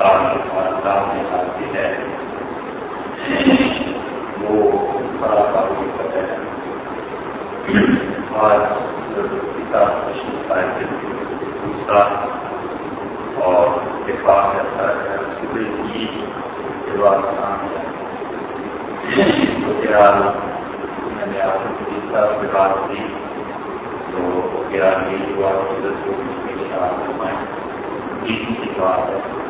تعلیم میں ہے وہ بڑا کافی ہے آج دوسرا اور ہے کی میں نے آپ بات کی تو کی بات ہے۔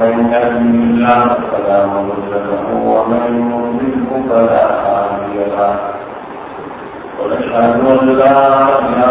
من يهده الله فلا مضل له ومن يضلله فلا هادي له. ونشهد أن لا اله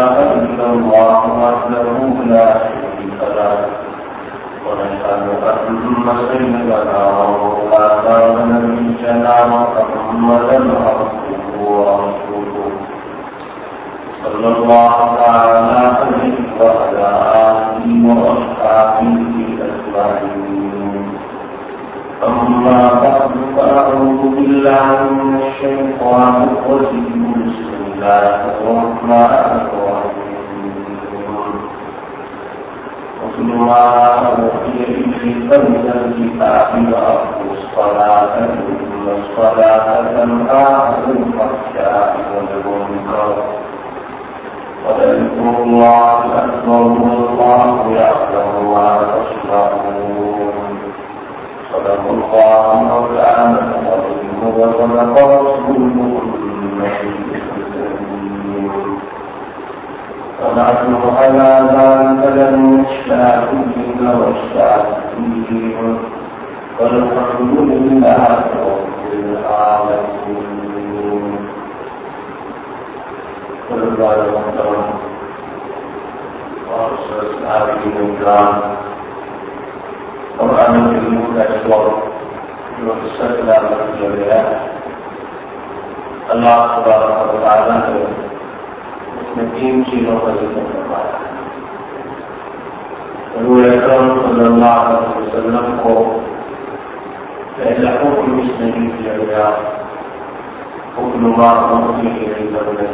حکم بات کے لیے نہیں کرنے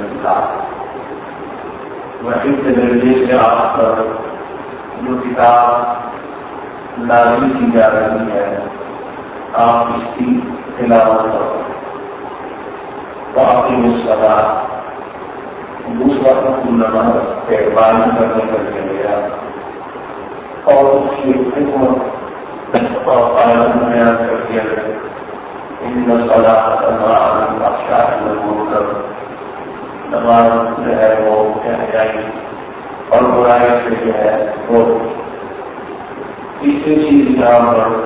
کے سے آپ پر جو کتاب لازمی کی جا رہی ہے آپ اس کی تلاوت کرو باقی مسئلہ دوسرا حکم نماز اقبال کرنے کا دیا گیا اور اس کی حکمت اور پالن بیان کر دیا گیا إن الصلاة تنهى عن الفحشاء والمنكر كما رسول ہے وہ چاہیے اور برائی سے جو ہے وہ تیسری چیز یہاں پر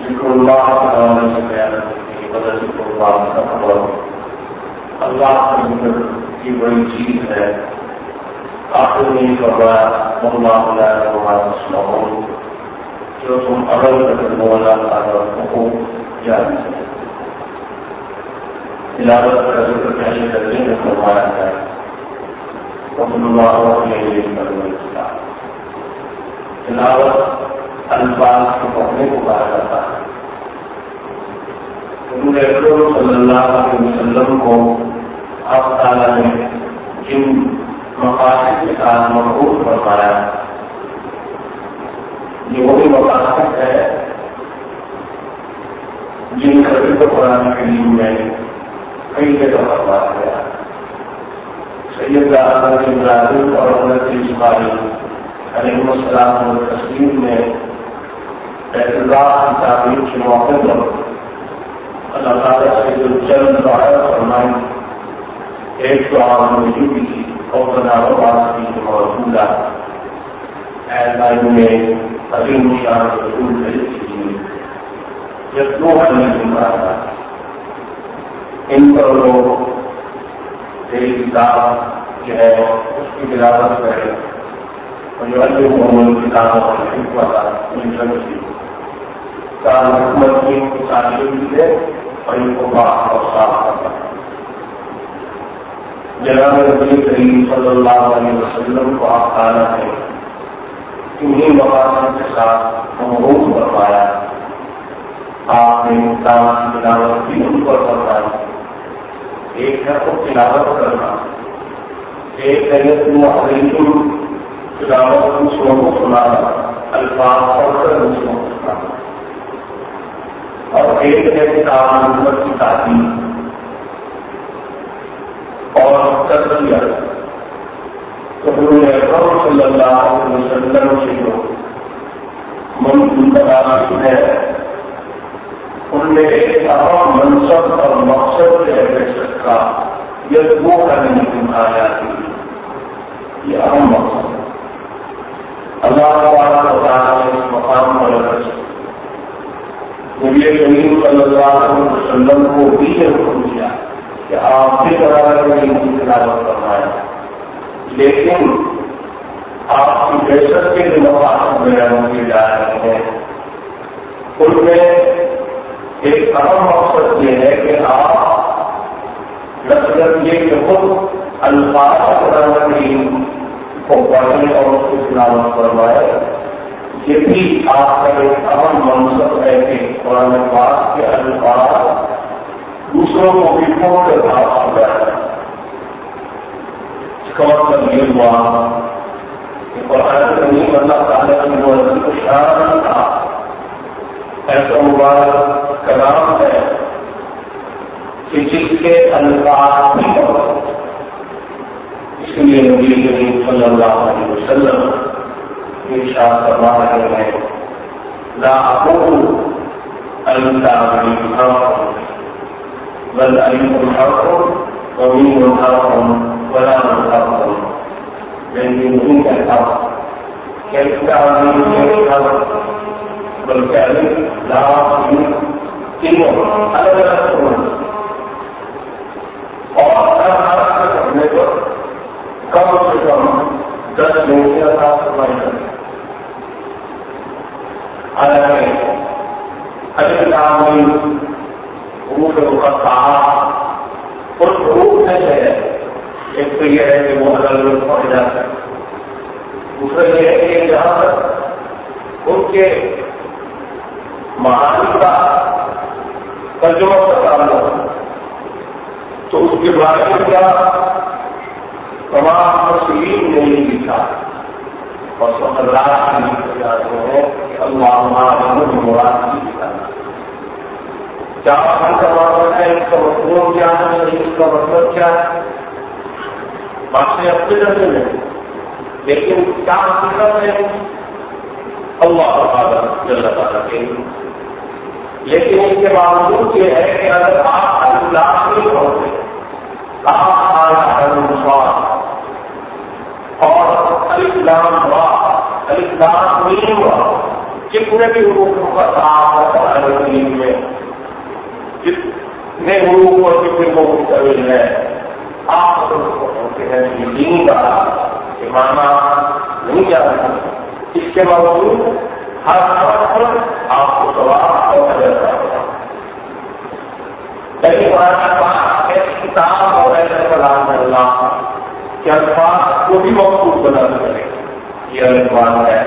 ذکر اللہ کے حوالے سے بیان کی مدد ذکر اللہ کا خبر اللہ کا ذکر کی بڑی چیز ہے آخر نے فرمایا اللہ علیہ وسلم جو تم عمل کرنے والا حقوق جان تلاوت کا ذکر پہلے کرنے میں کروایا جائے تلاوت الفاظ کے پڑھنے کو کہا جاتا ہے۔ صلی اللہ علیہ وسلم کو اب تعالیٰ نے جن مقاصد کے ساتھ محبوب فرمایا، یہ وہی مقاصد ہے جن کبھی کو قرآن کریم میں کئی جگہ فرمایا گیا سید حضرت ابراہیم اور حضرت اسماعیل علیہ السلام اور تسلیم نے بیت اللہ کی تعلیم کے موقع پر اللہ تعالیٰ سے جو چند دعائیں فرمائی ایک تو آپ نے بھی کی اور بناو بات کی جو موجود ہے۔ میں عظیم شان رسول بھیج دیجیے جب دو ہمیں گمرا تھا ان پر لوگ ایک کتاب جو ہے اس کی تلاوت کرے۔ اور جو اللہ محمد کتاب والا حکومت کی ان تعلیم بھی۔ ہے اور ان کو بات اور صاف کرتا ہے جناب نبی کریم صلی اللہ علیہ وسلم کو آپ آنا ہے انہیں مقاصد کے ساتھ محروم کروایا آپ نے کام تلاوت بھی ان پر فرمائی ایک ہے وہ تلاوت کرنا ایک ہے تم تلاوت دوسروں کو سنانا الفاظ پڑھ کر دوسروں کو سنانا اور ایک ہے کام کی تعلیم اور تربیت تو حضور اکرم صلی اللہ علیہ وسلم سے جو منصوبہ ہے ان میں ایک اہم منصب اور مقصد ہے بحثت کا یہ وہ کرنے کی آیا تھی یہ اہم مقصد اللہ تعالیٰ تعالیٰ نے اس مقام پر رکھ نبی کریم صلی اللہ علیہ وسلم کو بھی یہ حکم کیا کہ آپ بھی طرح ان کی تلاوت کروایا لیکن آپ کی بحثت کے جو مقاصد بیان کیے جا رہے ہیں۔ ان میں ایک اہم مقصد یہ ہے کہ آپ نصرت یہ کہ خود الفاظ قرآن کریم کو پڑھنے اور اس کی تلاوت کروائے یہ بھی آپ کا ایک اہم منصب ہے کہ قرآن پاک کے الفاظ دوسروں کو بھی کھول کر بات ہو اس کا مطلب یہ ہوا کہ قرآن کریم اللہ تعالیٰ کی مرضی کو شان تھا۔ ایسا مبارک کلام ہے کہ جس کے الفاظ بھی اس لیے نبی کریم صلی اللہ علیہ وسلم ارشاد فرما رہے ہیں لا اقول بل ومن ولا یعنی نہیں کہتا بلکہ لا تینوں۔ الگ الگ اور کرنے پر کم سے کم دس ساتھ روح کہا۔ ہے ایک تو یہ ہے کہ وہ الگ الگ پڑ جاتا ہے۔ دوسرا یہ ہے کہ جہاں تک ان کے مہان کا ترجمہ کا تعلق تو اس کے بارے میں کیا؟ تمام مسلم نہیں لکھا اور سب اللہ ہیں اللہ مراد کیا ہم کا مطلب ہے؟ اس کا مطلب کیا ہے؟ اس کا مطلب کیا ہے؟ بات اپنے درجے میں۔ لیکن کیا حقیقت ہے؟ اللہ تعالیٰ جل تعالیٰ کے لیکن اس کے باوجود یہ ہے کہ اگر آپ اللہ نہیں ہوتے آپ اور اسلام ہوا اسلام نہیں ہوا جتنے بھی حقوق کا صاف ہے میں جتنے حقوق اور جتنے کو مستقبل ہے آپ ہوتے ہیں یہ دین کا کہ مانا نہیں جا سکتے اس کے باوجود ہر طرف پر آپ کو سوال اور جاتا ہوگا لیکن ایسی کتاب اور ایسا کلام اللہ کہ الفاظ کو بھی مقصود بنا سکے یہ الفاظ ہے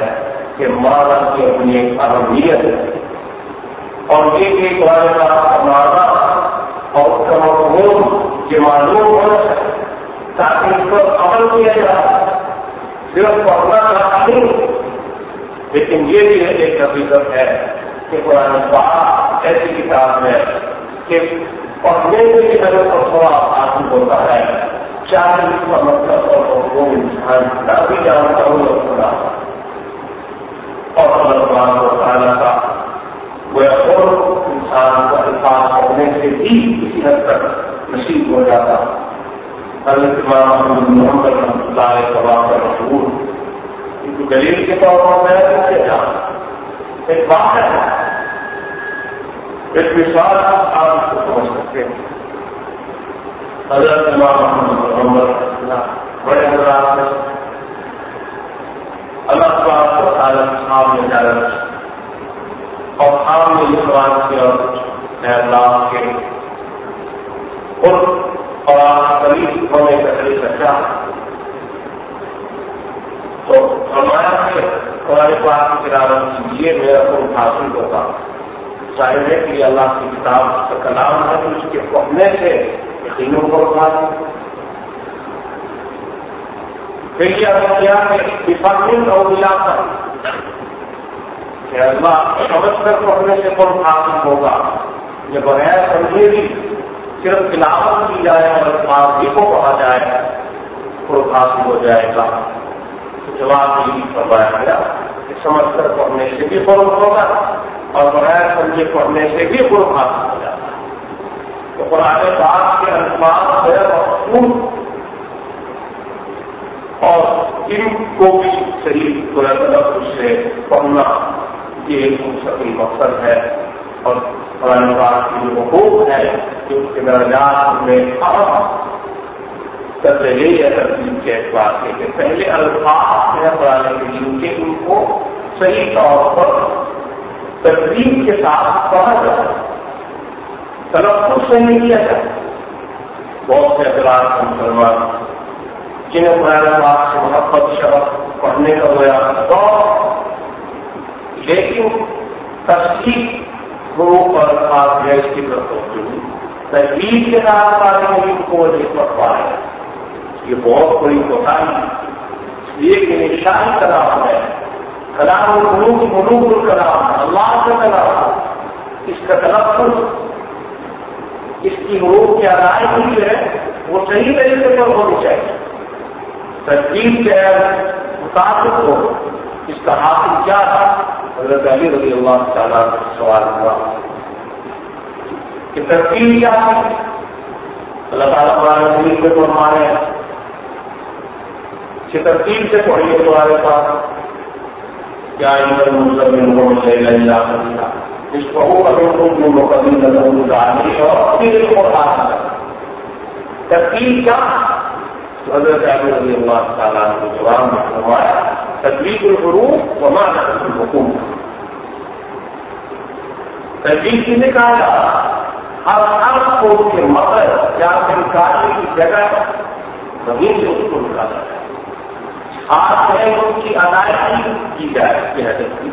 کہ مانا کی اپنی ایک اہمیت ہے۔ اور ایک ایک والے کا مانا اور اس کا مفہوم یہ معلوم ہو تاکہ اس پر عمل کیا جائے۔ صرف پڑھنا چاہتا نہیں لیکن یہ بھی ہے ایک حقیقت ہے کہ قرآن پاک ایسی کتاب ہے کہ پڑھنے میں بھی نظر اور تھوڑا آسان ہوتا ہے۔ چار اس کا مطلب اور وہ انسان نہ بھی جانتا ہوں اور خدا اور اللہ قرآن کو تعالیٰ کا وہ اور انسان کا الفاظ پڑھنے سے بھی کسی حد تک نصیب ہو جاتا۔ حضرت امام محمد رحمۃ اللہ کا مشہور کیونکہ دلیل کے طور پر میں کیا جانا ہاں، ایک بات ہے۔ ایک مثال آپ اس کو سمجھ سکتے ہیں۔ حضرت امام محمد محمد بڑے حضرات میں اللہ تعالیٰ کو عالم سامنے جا رہا اور عام نے یہ سوال کیا اللہ کے۔ اور قریب ہونے کا طریقہ کیا تو ہمارا ہمارے پاس کی تلاوت کیجیے میرا کو حاصل ہوگا۔ چاہے ہے کہ اللہ کی کتاب کا کلام ہے تو اس کے پڑھنے سے یقینوں کو اٹھا دیں پھر یہ کیا کہ ڈپارٹمنٹ اور ملا کر کہ اللہ سمجھ کر پڑھنے سے کون حاصل ہوگا۔ یہ بغیر سمجھے بھی صرف تلاوت کی جائے اور فارسی کو پڑھا جائے تو حاصل ہو جائے گا۔ جواب بھی فرمایا گیا کہ سمجھ کر پڑھنے سے بھی فروغ ہوگا اور بغیر سمجھے پڑھنے سے بھی فروغ حاصل ہو جاتا ہے۔ تو قرآن پاک کے الفاظ ہے مخصوص اور ان کو بھی صحیح قرآن لفظ سے پڑھنا یہ مستقل مقصد ہے اور قرآن پاک کی جو حقوق ہے، جو اس کے درجات میں اہم تبدیلی یا ترتیب کے اعتبار سے کہ پہلے الفاظ ہے قرآن کریم کے ان کو صحیح طور پر ترتیب کے ساتھ پڑھا جائے۔ تلفظ سے نہیں کیا جائے۔ بہت سے اعتراض کا مسلمان جنہیں قرآن پاک سے محبت شبق پڑھنے کا ہوا تو لیکن تصدیق گروہ پر آپ گیس کی طرف تجویز کے ساتھ قرآن کریم کو وہ پڑھ پائے یہ بہت بڑی کوٹائی یہ کہ نشانی کلام ہے۔ کلام ملوک ملوک الکلام اللہ کا کلام اس کا تلفظ، اس کی ملوک کی ادائیگی جو ہے، وہ صحیح طریقے پر ہونی چاہیے۔ ترتیب کے مطابق ہو۔ اس کا حاصل کیا تھا؟ حضرت علی رضی اللہ تعالیٰ سوال ہوا۔ کہ ترتیب کیا ہے؟ اللہ تعالیٰ ہمارے دل کو ہمارے کہ ترتیب سے پڑھیے تمہارے پاس کیا مسلم کو ملے گا اس کو اگر تم جو مقدم نظر ڈالنی اور ترتیب کیا؟ حضرت رضی اللہ تعالیٰ نے جواب میں فرمایا تکلیف الحروف وما حکوم ترتیب کی نے کہا ہر ہر کو کے مقصد یا پھر کاٹنے کی جگہ زمین سے اس کو نکالا جائے آپ ہے ان کی ادائیگی کی جائے اس کی حضرت کی۔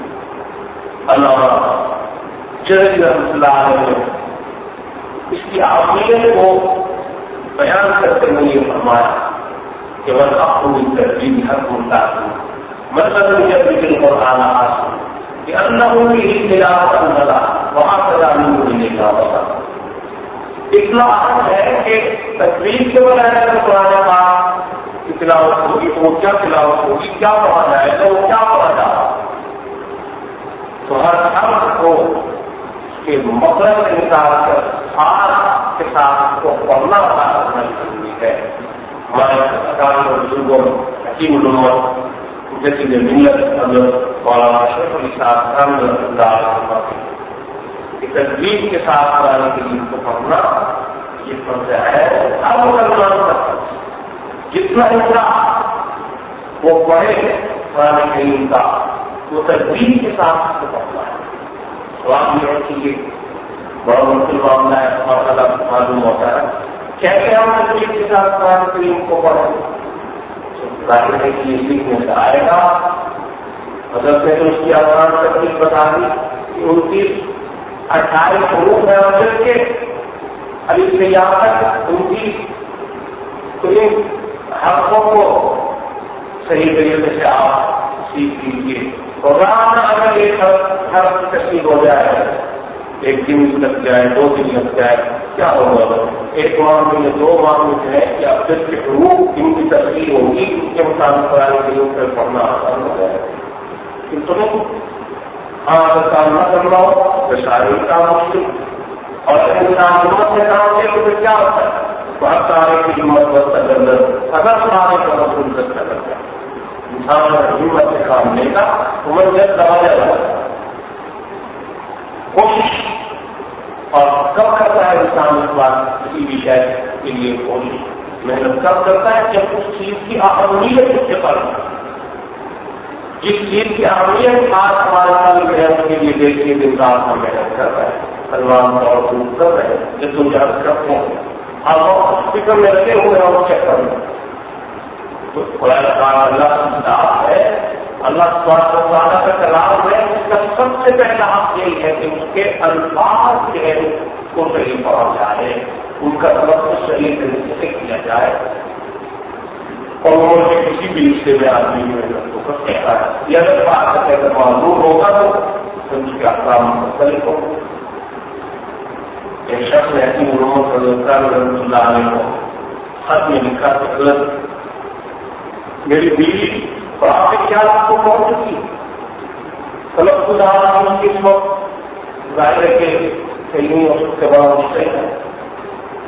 اللہ جج اللہ نے اس کی آفیت کو بیان کرتے ہوئے یہ فرمایا کہ وہ اپنی ترجیح ہر ہوتا ہے مطلب جب بھی کو آنا حاصل کہ اللہ کی ہی خلاف اللہ وہاں سلامی ملنے کا ہوتا اتنا ہے کہ تقریب کے بغیر قرآن پاک کی تلاوت ہوگی تو وہ کیا تلاوت ہوگی؟ کیا پڑھا جائے گا؟ وہ کیا پڑھا جائے تو ہر ہر کو اس کے مقرر سے نکال کر خاص کے ساتھ کو پڑھنا ادا کرنا ضروری ہے۔ ہمارے سرکار اور بزرگوں، حکیم علوم جیسے کہ ملت اگر مولانا اشرف علی صاحب رحمد اللہ تجویز کے ساتھ قرآن کریم کو پڑھنا یہ فرض ہے۔ ہر مسلمان کا فرض۔ جتنا حصہ وہ پڑھے قرآن کریم کا، وہ تجویز کے ساتھ کو پڑھتا ہے۔ سوال یہ ہے کہ یہ بڑا مشکل معاملہ ہے اور الگ معلوم ہوتا ہے۔ کیسے ہم تجویز کے ساتھ قرآن کریم کو پڑھیں ظاہر ہے کہ یہ سیکھنے سے آئے گا۔ مطلب سے تو اس کی آسان تکلیف بتا دی کہ ان کی اٹھائیس حروف ہے اور کے، ابھی سے یہاں تک ان کی حقوں کو صحیح طریقے سے آپ سیکھ لیجیے پروگرام اگر ایک ہر تشریح ہو جائے، ایک دن لگ جائے، دو دن لگ جائے، کیا ہوگا؟ ایک معاملے میں دو معاملے ہیں کہ اب کے روح ان کی تصویر ہوگی اس کے مطابق قرآن کے لیے پڑھنا آسان ہو جائے۔ گا تمہیں ہاں اگر کام نہ کرنا ہو، تو شاید کام مشکل۔ اور انسان سے کام کیا تو کیا ہوتا ہے؟ سارے کی ہمت اگر رسول انسان سے کام لے گا تو جب جائے کوشش۔ اور کب کرتا ہے انسان اس بات کسی بھی شہر کے لیے کوشش؟ محنت کب کرتا ہے جب اس چیز کی اہمیت اس سے پر جس چیز کی اہمیت آج ہمارے سال محنت کے لیے دیکھنے کے انسان کا محنت کر رہا ہے۔ سلمان اور کر رہے ہیں جب تم یاد کرتے ہیں اور فکر میں لگے ہوئے ہیں اور چکر میں تو قرآن اللہ کی ہے، اللہ تعالیٰ کا کلام ہے، اس کا سب سے پہلا حق یہی ہے کہ اس کے الفاظ جو ہے کو صحیح پہنچ جائے، ان کا سبق صحیح طریقے سے کیا جائے۔ اور وہ کسی بھی حصے میں آدمی محنت کر سکتا ہے۔ یہ اگر بات ہے اگر معلوم ہوگا تو اس کے احکام مختلف ہو ایک شخص نے ایسی محمد صلی اللہ رحمۃ اللہ علیہ کو خط میں لکھا کہ غلط میری بیوی اور آپ کے خیال آپ کو پہنچ چکی؟ غلط خدا کس وقت ظاہر ہے کہ کہیں اس کے بعد صحیح ہے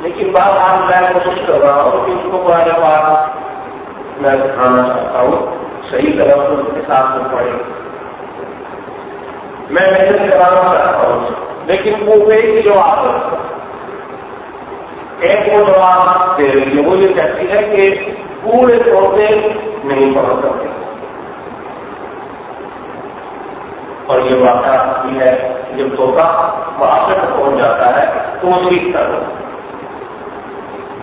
لیکن بات آپ میں کوشش کر رہا ہوں کہ اس کو پرانے بات میں دکھانا چاہتا ہوں۔ صحیح طرح سے اس کے ساتھ میں پڑے میں محنت کرانا چاہتا ہوں۔ لیکن وہ ایک جواب ایک وہ جواب دے رہی ہے وہ یہ کہتی ہے کہ پورے طوطے نہیں پڑھ سکتے اور یہ واقعہ یہ ہے، جب طوطا وہاں سے پہنچ جاتا ہے، تو وہ سیکھتا ہے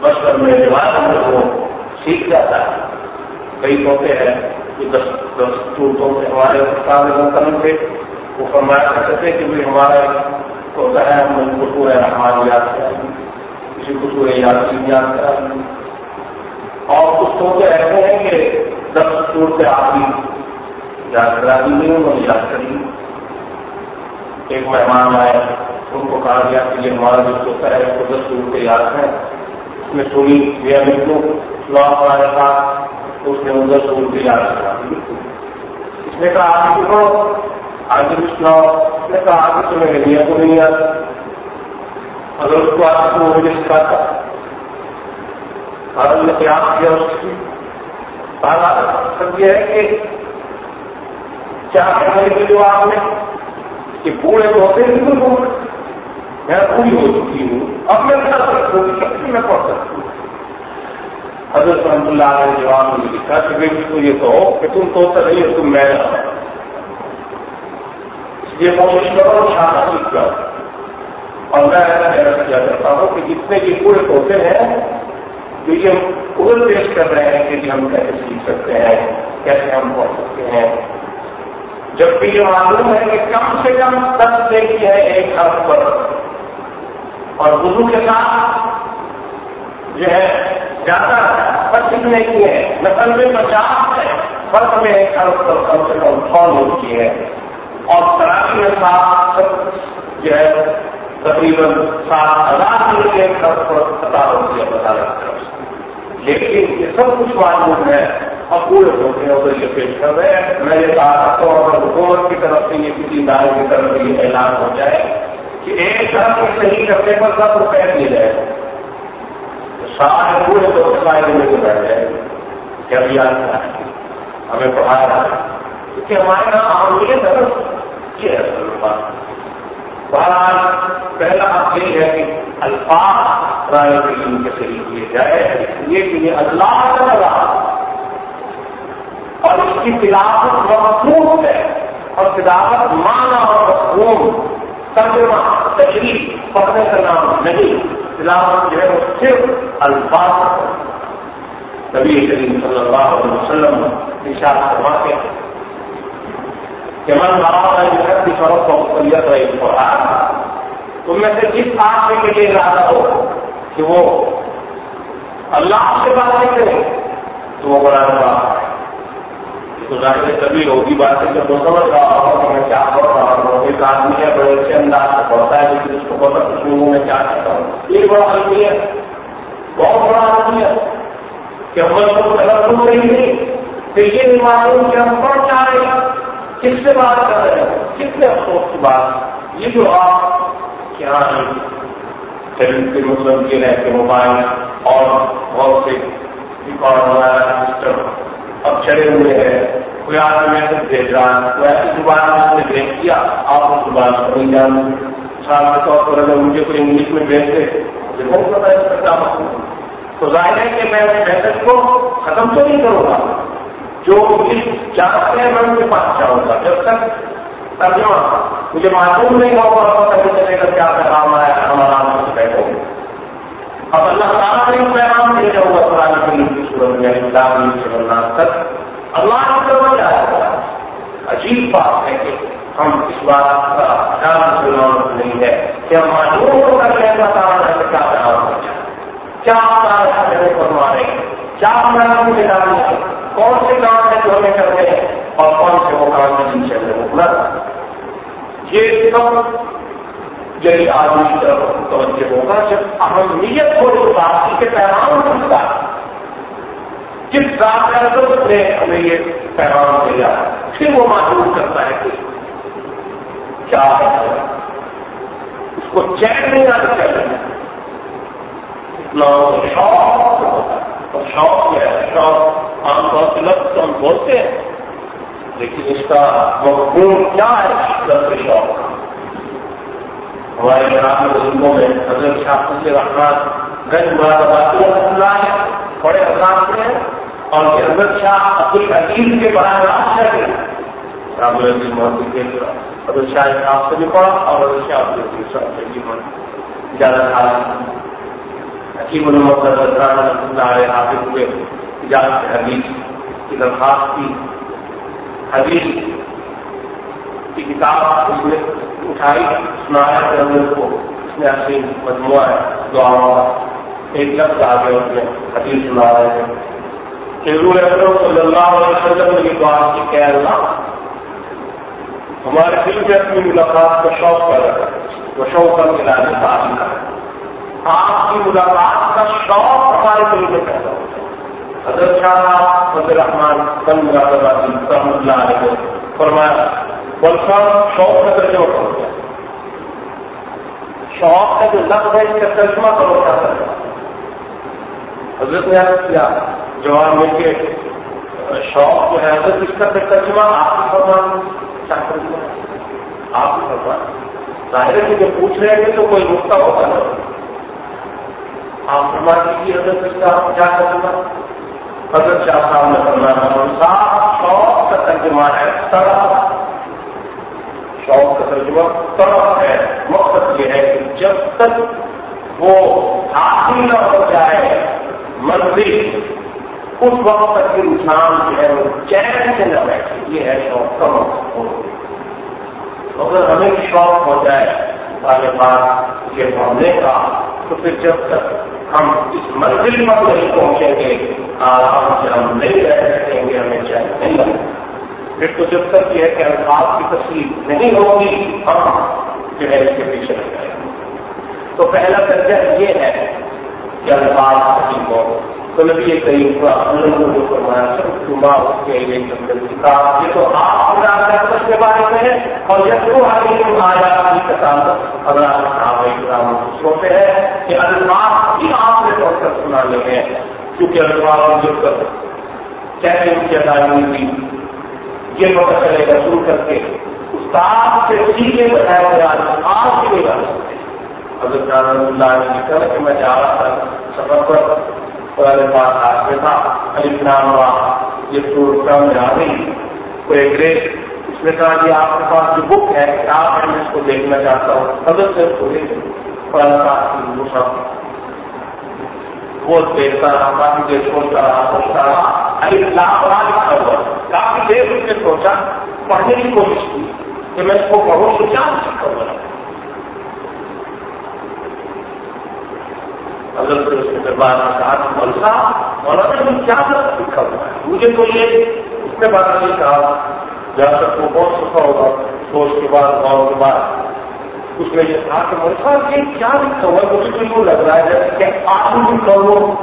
بچپن میں جواب وہ سیکھ جاتا ہے۔ کئی طوطے ہیں جو دس دس طوطوں میں ہمارے استاد محترم تھے۔ وہ فرمایا کرتے تھے کہ بھائی ہمارا طوطا ہے ہم خصور رحمان یاد کریں کسی خصور یاد یاد کرا اور کچھ طوطے ایسے ہیں کہ دس طور سے آپ ہی یاد کرا دی گئی، انہوں نے یاد کری۔ ایک مہمان آئے ان کو کہا گیا کہ یہ ہمارا جو طوطا ہے، اس کو دس طور سے یاد ہے اس میں سنی، یہ ملو لا ہمارے پاس اس نے ادھر سے ان کی یاد کرا دی۔ اس نے کہا آگے کیوں آگے کچھ نہ اس کہا آگے تو میرے دنیا کو نہیں یاد اگر اس کو آگے تو مجھے سکھاتا۔ اور نے پیاس کیا اس کی۔ سب یہ ہے کہ کیا کرنے کے جو آپ نے کہ پورے تو ہوتے ہیں میں پوری ہو چکی ہوں۔ اب میں پڑھ سکتا ہوں شکتی میں پڑھ سکتا ہوں۔ حضرت رحمت اللہ علیہ جواب نے لکھا کہ بیٹی کو یہ کہو کہ تم تو رہی ہو تم میں یہ کوشش کرو سیکھ کر اور میں ایسا حیرت کیا کرتا ہوں کہ جتنے بھی پورے ہوتے ہیں جو یہ ادھر پیش کر رہے ہیں کہ ہم کیسے سیکھ سکتے ہیں، کیسے ہم پڑھ سکتے ہیں۔ جبکہ یہ معلوم ہے کہ کم سے کم دس دیکھی ہے ایک حرف پر اور گرو کے ساتھ جو ہے زیادہ پر کتنے کی ہے۔ نسل میں پچاس ہے، فرق میں ایک حرف پر کم سے کم فون ہوتی ہے۔ اور تراکی میں سات جو ہے تقریباً سات ہزار کے ایک حرف پر پتا ہوتی بتا رہا لیکن یہ سب کچھ معلوم ہے اور پورے ہوتے ہیں، ادھر یہ پیش کر رہے ہیں۔ میں یہ کہا سکتا ہوں اگر حکومت کی طرف سے یہ کسی ادارے کی طرف سے یہ اعلان ہو جائے کہ ایک طرف سے صحیح کرنے پر سب روپئے دیے جائے سارے پورے دو فائدے میں بیٹھ جائے۔ کیا بھی آتا ہمیں پڑھایا کیونکہ ہمارے یہاں اہمیت ہے یہ ہے بہرحال، پہلا حق یہ ہے کہ الفاظ رائے کے صحیح کیے جائے اس لیے کہ یہ اللہ کا تعالیٰ اور اس کی تلاوت مخصوص ہے۔ اور تلاوت مانا اور مخصوص ترجمہ، تشریح، پڑھنے کا نام نہیں۔ تلاوت جو ہے وہ صرف الفاظ نبی کریم صلی اللہ علیہ وسلم نشاد فرماتے ہیں کہ من بابا جو ہے کی فروخت کو رہی قرآن تو میں سے جس آدمی کے لیے ارادہ ہو کہ وہ اللہ سے باتیں کرے، تو وہ قرآن بات تو ظاہر ہے کبھی ہوگی بات ہے، جب وہ سمجھ رہا ہوں کہ میں کیا پڑھ رہا ہوں؟ ایک آدمی ہے، بڑے اچھے انداز سے پڑھتا ہے، لیکن اس کو پتا کچھ نہیں میں کیا کہتا ہوں؟ یہ بڑا آدمی ہے، بہت بڑا آدمی ہے کہ ہم کو غلط ہو رہی نہیں، تو یہ نہیں معلوم کہ ہم پڑھ چاہ رہے ہیں۔ کس سے بات کر رہے ہیں کس سے افسوس کی بات؟ یہ جو آپ کیا ہے کے مطلب یہ ہے کہ موبائل اور بہت سے ریکارڈ وغیرہ سسٹم اب چڑے ہوئے ہیں۔ کوئی آدمی میسج بھیج رہا ہے، کوئی ایسی زبان میں نے بھیج کیا آپ اس زبان کو نہیں جان مثال کے طور پر اگر مجھے کوئی انگلش میں بھیج دے، مجھے بہت پتا ہے کیا مطلب تو ظاہر ہے کہ میں اس میسج کو ختم تو نہیں کروں گا۔ جو انگلش چاہتے ہیں، میں ان کے پاس چاہوں گا۔ جب تک ترجمہ مجھے معلوم نہیں ہوگا پتہ چلے گا کیا پیغام آیا ہمارا بیٹھو اب اللہ تعالیٰ نے پیغام بھیجا ہوا قرآن کریم کی صورت میں اسلام سے تک اللہ کا وجہ عجیب بات ہے کہ ہم اس بات کا خیال مسلمان نہیں ہے کہ ہم معلوم ہو کر کے اللہ تعالیٰ نے کیا پیغام بھیجا۔ کیا ہمارے فرما رہے ہیں؟ کیا ہمارا مجھے ڈالنا کون سے کام ہے جو ہمیں کرنے ہیں اور کون سے وہ کام ہے جن سے ہمیں روکنا یہ سب یعنی آدمی کی طرف توجہ ہوگا جب اہمیت کو جو بات کے پیغام ملتا ہے جس ذات نے ہمیں یہ پیغام دیا؟ پھر وہ معلوم کرتا ہے کہ کیا ہے۔ اس کو چین نہیں آنا چاہیے اتنا شوق ہوتا ہے۔ اور شوق ہے، شوق عام طور سے لفظ ہم بولتے ہیں۔ لیکن اس کا مقبول کیا ہے؟ لفظ شوق۔ ہمارے گرام بزرگوں میں حضرت شاہ سے رحمان گنج مراد اللہ ہے، بڑے حساب سے ہیں۔ اور حضرت شاہ عبد الحکیم کے براہ راست ہے۔ رام الدین محمد کے حضرت شاہ صاحب سے بھی پڑھا اور حضرت شاہ عبد الحکیم صاحب سے بھی پڑھا۔ زیادہ خاص حکیم محمد رحمۃ اللہ علیہ حافظ ہوئے اجازت حدیث کی درخواست کی۔ حدیث کی کتاب اس نے اٹھائی، سنایا حضرت کو اس نے اپنی مجموعہ ہے دعا ایک لفظ آگے اس میں حدیث سنا رہے ہیں۔ حضور اکرم صلی اللہ علیہ وسلم نے یہ بات کی کہ اللہ، ہمارے دل میں اپنی ملاقات کا شوق پیدا کر، وہ شوق کا ملا حاصل کر آپ کی ملاقات کا شوق ہمارے دل میں پیدا ہوتا حضرت شاہ فضل رحمان کل مراد رحمۃ اللہ علیہ فرمایا بلکہ شوق کا درجہ ہو گیا شوق کا جو لفظ ہے، اس کا ترجمہ کرو کیا حضرت نے عرض کیا، جواب میں کے شوق جو ہے اگر اس کا ترجمہ آپ کی فرمان کیا کرنا آپ کی فرمان ظاہر ہے کہ جب پوچھ رہے ہیں تو کوئی نقطہ ہوتا نا آپ فرما دیجیے حضرت اس کا کیا کرنا حضرت شاہ صاحب نے فرمایا صاف شوق کا ترجمہ ہے طرف شوق کا ترجمہ طرف ہے۔ مقصد یہ ہے کہ جب تک وہ حاصل نہ ہو جائے، منزل، اس وقت تک انسان جو ہے، وہ چین سے نہ بیٹھے۔ یہ ہے شوق کم ہو اگر ہمیں شوق ہو جائے۔ سارے بات یہ کا، تو پھر جب تک ہم اس منزل پر نہیں پہنچیں گے، آرام سے ہم نہیں رہ سکیں گے، ہمیں چین نہیں لگے۔ پھر تو جب تک یہ ہے کہ الفاظ کی تصویر نہیں ہوگی ہم جو ہے اس کے پیچھے لگ جائیں گے۔ تو پہلا درجہ یہ ہے کہ الفاظ صحیح ہو تو نبی کریم یہ کہیں جو فرمایا سب صبح اس کے لیے یہ تو آپ کے بارے میں ہے اور جب وہ حقیقت آیا کی کتاب اللہ صاحب سوتے ہیں کہ الفاظ بھی آپ نے پڑھ کر سنانے ہیں۔ کیونکہ الفاظ جو کر کیسے ان کی ادائیگی تھی یہ پتہ چلے گا سن کر کے۔ استاد سے سیکھے بتایا گیا آپ بھی نہیں جا سکتے حضرت اللہ نے لکھا کہ میں جا رہا تھا سفر پر۔ قرآن پاک ہاتھ میں تھا۔ علی نام ہوا یہ پروگرام میں آ گئی کوئی انگریز اس نے کہا کہ آپ کے پاس جو بک ہے آپ میں اس کو دیکھنا چاہتا ہوں۔ حضرت سے اس کو دیکھ قرآن پاک کی مسافر وہ دیکھتا رہا، کافی دیر سوچتا رہا سوچتا رہا۔ علی لاکھ لکھا ہوا۔ کافی دیر اس نے سوچا، پڑھنے کی کوشش کی کہ میں اس کو پڑھوں تو کیا ہو سکتا ہوں اگر سے اس کے دربار میں کہا کہ ملسا مولانا جی، نے کیا لکھا ہوا ہے۔ مجھے تو یہ اس نے بات نہیں کہا۔ جہاں تک وہ بہت سفا ہوگا، سوچ کے بعد غور کے بعد اس نے یہ کہا کہ ملسا یہ کیا لکھا ہوا ہے؟ مجھے تو یوں لگ رہا ہے کہ آپ بھی کرو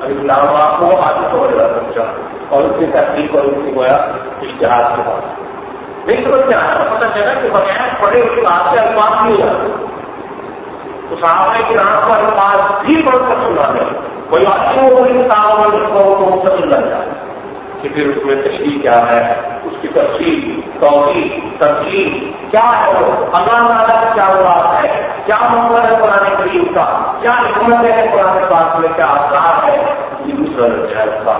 ابھی نام آپ کو آج تو بڑا سمجھا اچھا۔ اور اس کی تحقیق اور اس کی گویا اشتہار کے بعد۔ نہیں سمجھ میں آیا پتا چلا کہ بغیر پڑھے اس کے بعد سے الفاظ نہیں ہو جاتے صحابہ کے نام پر الفاظ بھی بڑھ کر سنا دیں کوئی اچھے کو مستقل لگ جائے کہ پھر اس میں تشریح کیا ہے، اس کی تفصیل توحید تفصیل کیا ہے؟ اللہ تعالیٰ کا کیا ہوا ہے؟ کیا مطلب ہے قرآن کریم کا؟ کیا حکمت ہے قرآن پاک میں؟ کیا آسار ہے؟ یہ دوسرا درجہ ہے اس کا۔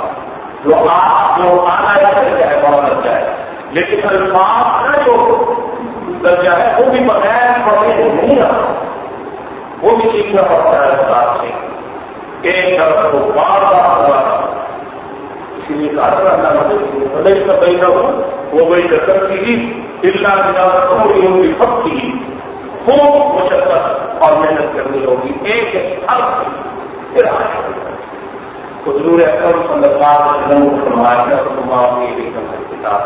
جو آپ جو آنا ہے بہت درجہ ہے۔ لیکن الفاظ کا جو درجہ ہے، وہ بھی بغیر پڑھے نہیں رہا۔ وہ بھی سیکھنا پڑتا ہے استاد سے ایک طرف کو بار بار ہوا اسی لیے کہا مدد کا پیدا بہت وہ بڑی دقت کی اللہ کی ہوگی سب کی خوب مشقت اور محنت کرنی ہوگی ایک ہر پھر آگے حضور اکرم صلی اللہ علیہ وسلم کو فرمایا کتاب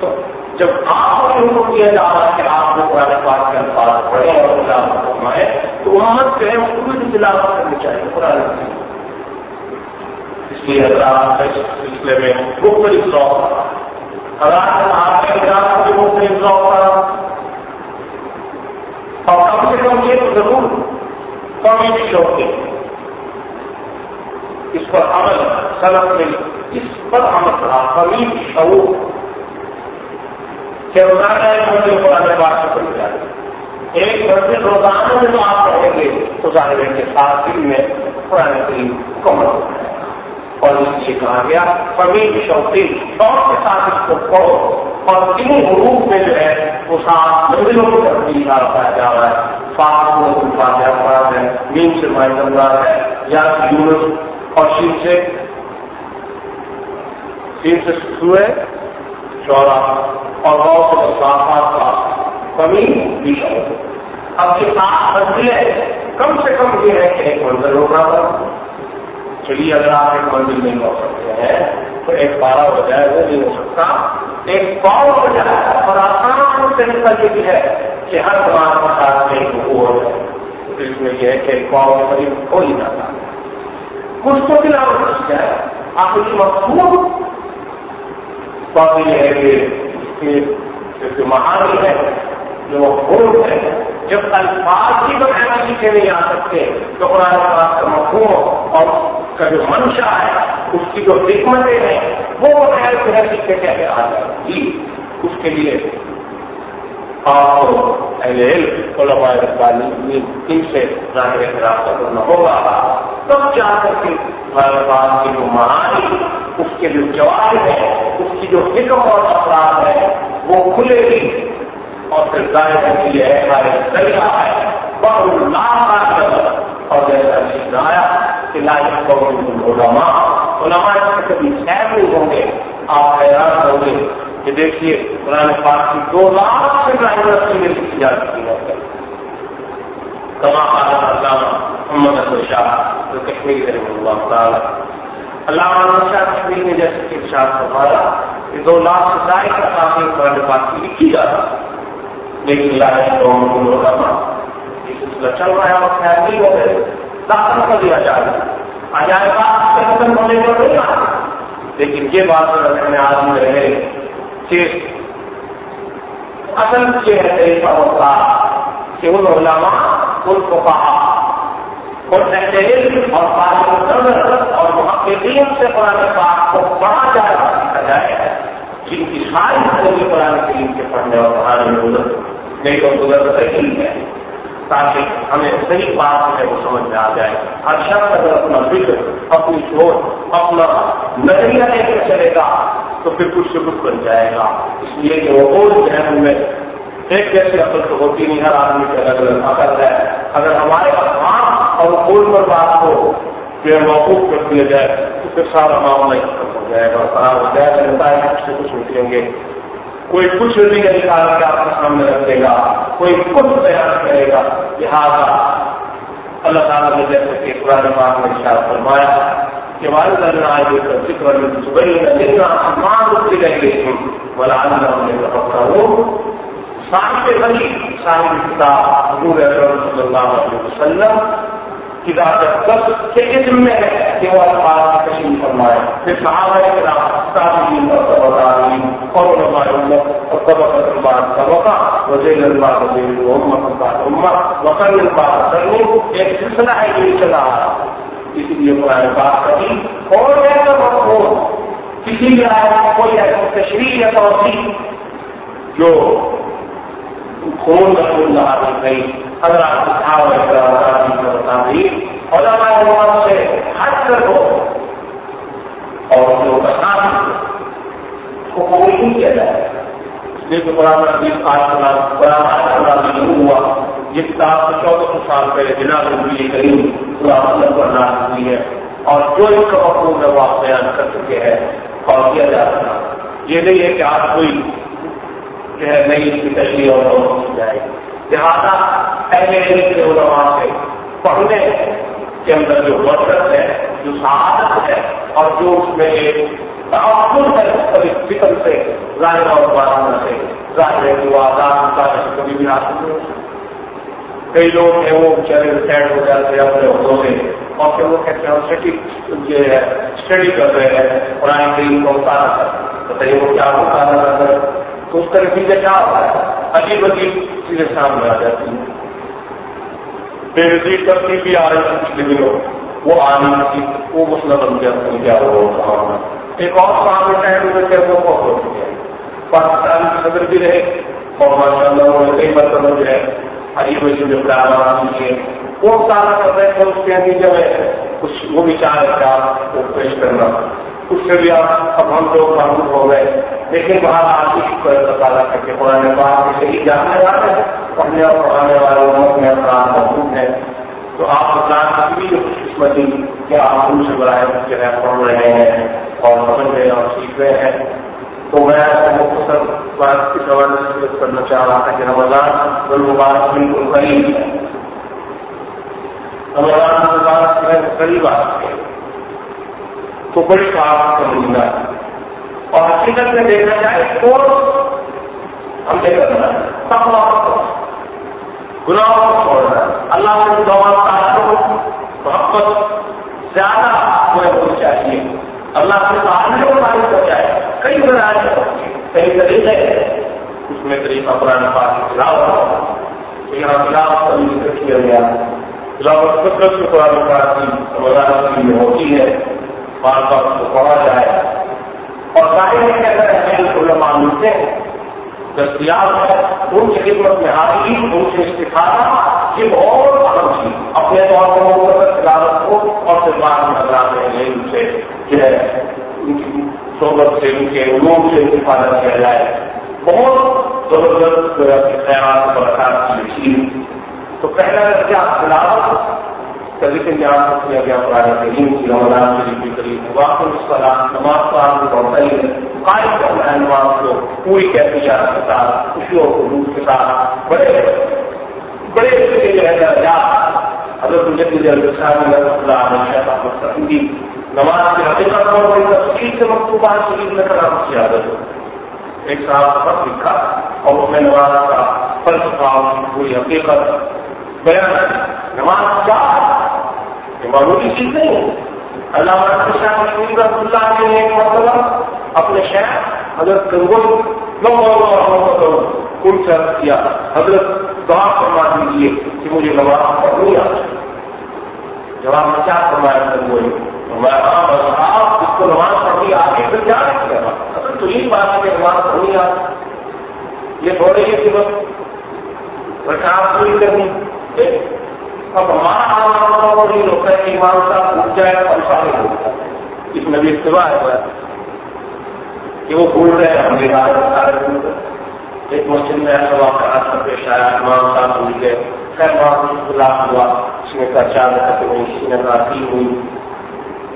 تو جب آپ کو حکم کیا جا رہا ہے کہ آپ کو قرآن پاک کے الفاظ پڑھیں اور تلاوت فرمائے تو امت جو ہے اس کو بھی تلاوت کرنی چاہیے، قرآن کی۔ اس لیے حضرات اس سلسلے میں مختلف ذوق حضرات آپ کے حضرات کو مختلف ذوق اور کم سے کم یہ ضرور کمی بھی شوق ہے۔ اس پر عمل سلط میں اس پر عمل کرا کمی شعور کہ روزانہ ایک بندے کو آنے بات سے پڑ جائے ایک بندے روزانہ میں جو آپ پڑھیں گے، تو ظاہر ہے کہ سات دن میں پرانے کریم کمر ہو جائے اور اس سے کہا گیا کبھی شوقی شوق کے ساتھ اس کو پڑھو۔ اور ان حروف میں جو ہے، وہ سات مندروں کی تبدیل پایا جا رہا ہے۔ فاس میں فاتحہ پڑھا ہے نیم سے مائن رہا ہے، یا یونس اور شیر سے۔ شیر سے سوئے چورا اور غور سے کا کمی بھی شوق اب یہ سات منزلیں کم سے کم یہ ہے کہ ایک منزل ہوگا چلیے، اگر آپ ایک منزل نہیں ہو سکتے ہیں، تو ایک بارہ ہو جائے، وہ نہیں ہو سکتا۔ ایک پاؤ ہو جائے، اور آسان طریقہ یہ بھی ہے کہ ہر زبان کا ساتھ ایک ہو جائے اس میں یہ ہے کہ ایک پاؤ کے قریب ہو ہی جاتا کچھ تو تلاوت ہو جائے آپ کی مقصود بات یہ ہے کہ اس کے مہان ہے، جو حروف ہے۔ جب الفاظ کی بغیر لکھے نہیں آ سکتے، تو قرآن پاک کا مفہوم اور کا جو منشا ہے، اس کی جو حکمتیں ہیں، وہ بغیر بغیر لکھے کیسے آ جائے گی جی، اس کے لیے اور اہل علم علماء ربانی ان سے ظاہر رابطہ کرنا ہوگا تب جا کر کے بات کی جو معانی اس کے جو جواب ہے، اس کی جو حکم اور افراد ہے، وہ کھلے گی۔ اور پھر ظاہر ہوتی ہے ہمارے ذریعہ ہے بہت لاکھ اور جیسا چیز آیا کہ لائق بہت علماء علماء کبھی خیر نہیں ہوں گے آپ حیران ہوں گے کہ دیکھیے، قرآن پاک کی دو لاکھ سے ڈرائیور رسمی لکھی جا چکی ہے کما علامہ محمد ابو شاہ جو کشمیر سے اللہ تعالیٰ۔ علامہ شاہ کشمیر نے جیسے کہ ارشاد فرمایا کہ دو لاکھ سے زائد کا کافی قرآن پاک کی لکھی جا رہا ہے لیکن سلسلہ چل رہا ہے اور خیر نہیں ہو گئے داخل کر دیا جا رہا ہے۔ آجائے بات ختم ہونے کو نہیں آ لیکن یہ بات رکھنے آدمی رہے کہ اصل یہ ہے طریقہ ہوتا کہ ان علماء ان کو کہا اور اور محققین سے قرآن پاک کو پڑھا جائے سیکھا جائے جن کی ساری زندگی قرآن کریم کے پڑھنے اور پڑھانے میں گزر نہیں تو گزر صحیح ہے۔ تاکہ ہمیں صحیح بات ہے وہ سمجھ میں آ جائے۔ ہر شخص اگر اپنا فکر اپنی سوچ، اپنا نظریہ لے کر چلے گا، تو پھر کچھ سے کچھ بن جائے گا۔ اس لیے کہ وہ اور ذہن میں ایک جیسی عقل تو ہوتی نہیں، ہر آدمی کے الگ الگ عقل ہے۔ اگر ہمارے افغان اور قول پر بات کو بے موقوف کر دیا جائے، تو پھر سارا معاملہ ختم ہو جائے گا خراب ہو جائے گا۔ کچھ سے کچھ نکلیں گے۔ کوئی کچھ نہیں نکال کے آپ کے سامنے رکھ دے گا، کوئی کچھ تیار کرے گا۔ لہٰذا اللہ تعالیٰ نے جیسے کہ قرآن پاک میں اشار فرمایا کہ والد اللہ آئے کر ذکر میں صبح مان اٹھتی رہ گئی تھی بلا صاحب بنی صاحب کتاب حضور صلی اللہ علیہ وسلم کی ذات کے علم میں ہے کہ وہ الفاظ تشریف فرمائے۔ پھر صحابہ کرام تعلیم اور تعلیم اور علماء امت اور الباد طبقہ وزیر اللہ وزیر امت امت الباد ایک سلسلہ ہے یہ چلا لیے قرآن اور ایسا مفہوم کسی بھی کوئی ایسی تشریح یا توسیع جو خون کا خون نہ حاصل آپ علماء سے ہٹ کر ہو۔ اور جو بسان کو قبول نہیں کیا جائے اس لیے کہ قرآن عزیز آج قرآن نہیں ہوا۔ یہ کتاب چودہ سو سال پہلے بنا نبی کریم قرآن پر ناز ہوئی ہے۔ اور جو اس کا مفہوم ہے، وہ آپ بیان کر چکے ہیں۔ اور کیا جا سکتا یہ نہیں ہے کہ آپ کوئی جو ہے نئی اس کی تشریح اور جائے۔ لہٰذا پہلے علم کے علماء سے پڑھنے کے اندر جو برکت ہے، جو سعادت ہے، اور جو اس میں ایک تعاون ہے کبھی فکر سے، ظاہر اور بارانہ سے، ظاہر ہے جو آزاد سے کبھی بھی حاصل نہیں کئی لوگ ہیں، وہ بیچارے ریٹائر ہو جاتے ہیں اپنے عہدوں میں اور پھر وہ کہتے ہیں اسٹڈی جو ہے اسٹڈی کر رہے ہیں، قرآن کریم کو اتارا کر بتائیے، وہ کیا اتارا کر تو اس کا نتیجہ کیا ہوتا ہے، عجیب عجیب چیزیں سامنے آ جاتی ہیں۔ بے نظیر کرتی بھی آ رہی تھی پچھلے دنوں وہ آنے کی وہ مسئلہ بن گیا تو کیا ہو ایک اور کام ہوتا ریٹائر ہوئے تھے وہ بہت ہو چکے پاکستان صدر بھی رہے۔ اور ماشاء اللہ انہوں نے کئی مرتبہ جو ہے عجیب عجیب جو پروگرام کیے وہ سارا کر رہے تھے اس کے نتیجے میں کچھ وہ بھی چاہ رہے تھے پیش کرنا۔ اس سے بھی اب ہم لوگ معروف ہو گئے، لیکن وہاں آپ کی شکر تعالیٰ کر کے قرآن پاک سے ہی جاننے والے ہیں۔ پڑھنے اور پڑھانے والے لوگوں میں قرآن موجود ہے تو آپ قرآن کی بھی جو خوش قسمتی کہ آپ ان سے برائے جو ہے پڑھ رہے ہیں اور سمجھ رہے ہیں اور سیکھ رہے ہیں۔ تو میں مختصر بات کے حوالے سے کرنا چاہ رہا تھا کہ رمضان المبارک بالکل قریب ہے۔ رمضان المبارک جو ہے قریب آ چکے تو بڑی صاف کا مہینہ ہے اور حقیقت میں دیکھا جائے تو ہم دیکھ رہے ہیں؟ گناہ کو چھوڑنا اللہ سے دعا محبت زیادہ ہمیں ہونی چاہیے۔ اللہ سے آدمی کو معلوم ہو جائے۔ کئی بنا کئی طریقے ہیں۔ اس میں طریقہ قرآن پاک کے خلاف یہاں خلاف کا ذکر کیا گیا۔ خلاف فکر جو قرآن پاک کی رمضان میں ہوتی ہے۔ بار بار کو پڑھا جائے۔ اور ظاہر ہے کہ اگر اہم علماء ملتے ہیں دستیاب ہے، ان کی خدمت میں حاضری ان سے استفادہ، یہ بہت اہم چیز۔ اپنے طور پر تلاوت کو اور پھر بعد میں نظر ہیں ان سے جو ہے، ان کی صحبت سے، ان کے علوم سے استفادہ کیا جائے۔ بہت زبردست خیالات برکات کی چیز۔ تو پہلا کیا تلاوت کا ذکر یاد کیا گیا قرآن کریم کی رمضان شریف کے قریب واقع اس کا نماز کا آپ کو بڑھتا ہی قائم کرنا ہے نماز کو پوری کیفیات کے ساتھ خوشیوں کو کے ساتھ بڑے بڑے جو ہے۔ درجات حضرت مجھے اللہ ہمیشہ کی نماز کی حقیقت اور بڑی تفصیل سے مکتوبات شریف میں کرام کی عادت ایک صاحب کا خط لکھا اور اس میں نماز کا فلسفہ پوری حقیقت بیان نماز کیا یہ معمولی چیز نہیں ہے اللہ شاہ مشہور رحمۃ اللہ نے ایک مرتبہ اپنے شہر حضرت گنگول ان سے کیا حضرت دعا فرما دیجیے کہ مجھے نماز پڑھنی آتی جواب میں کیا فرمایا گنگوئی میں ہاں بس آپ اس کو نماز پڑھنی آگے پھر کیا اصل تو یہی بات ہے کہ نماز پڑھنی آتی یہ تھوڑے ہی کہ بس آپ پوری کرنی اب ہمارا وہی ہوتا ہے کہ ایمان صاحب اٹھ جائے اور ہو اس میں بھی اتباع ہے کہ وہ بھول رہے ہیں ہم بھی ایک مسجد میں ایسا واقعہ پیش آیا، امام صاحب بھول گئے خیر وہاں خلاف ہوا۔ اس میں کا چار ہوئی ناتی ہوئی۔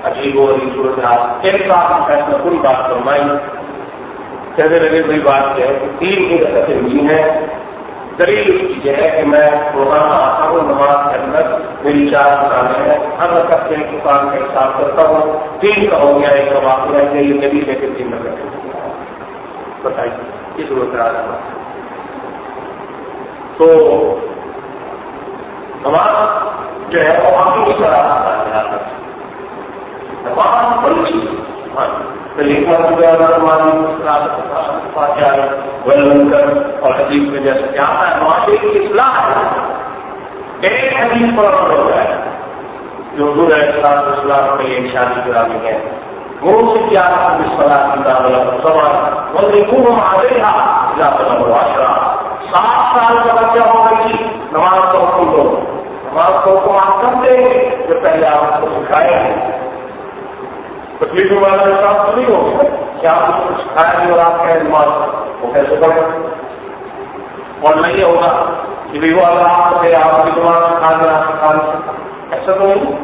عجیب و عجیب صورت ایک ساتھ فیصلہ، پوری بات فرمائی۔ کہنے لگے بڑی بات ہے کہ تین ہی رقطیں ہوئی ہیں۔ دلیل یہ ہے کہ میں روزانہ آتا ہوں نماز کے اندر، میری چار دکانیں ہیں، ہر رقط سے ایک دکان کا حساب کرتا ہوں۔ تین کا ہو گیا، ایک کا واقع رہ گیا، یہ نبی لے کے تین رقط بتائیے، یہ صورت آ رہا تو نماز جو ہے وہ آپ کی طرح نماز بڑی چیز اور حدیث میں جیسے کیا ہے معاشرے کی اصلاح ہے۔ ایک حدیث پر ہو جو اسلام اسلام کے لیے شادی کرانی ہے۔ وہ سے کیا سوال وہ معاشرہ سات سال کا بچہ ہو گئی نماز کو حکم دو۔ نماز کو حکم آپ کر دیں گے؟ جو پہلے آپ کو سکھائے ہیں تکلیف والا حساب تو نہیں ہوگا کیا آپ کو سکھایا نہیں اور آپ کا نماز وہ کیسے پڑے اور نہیں ہوگا کہ بھی وہ اگر آپ سے آپ کی نماز سکھا دیں آپ سکھا دیں ایسا تو نہیں۔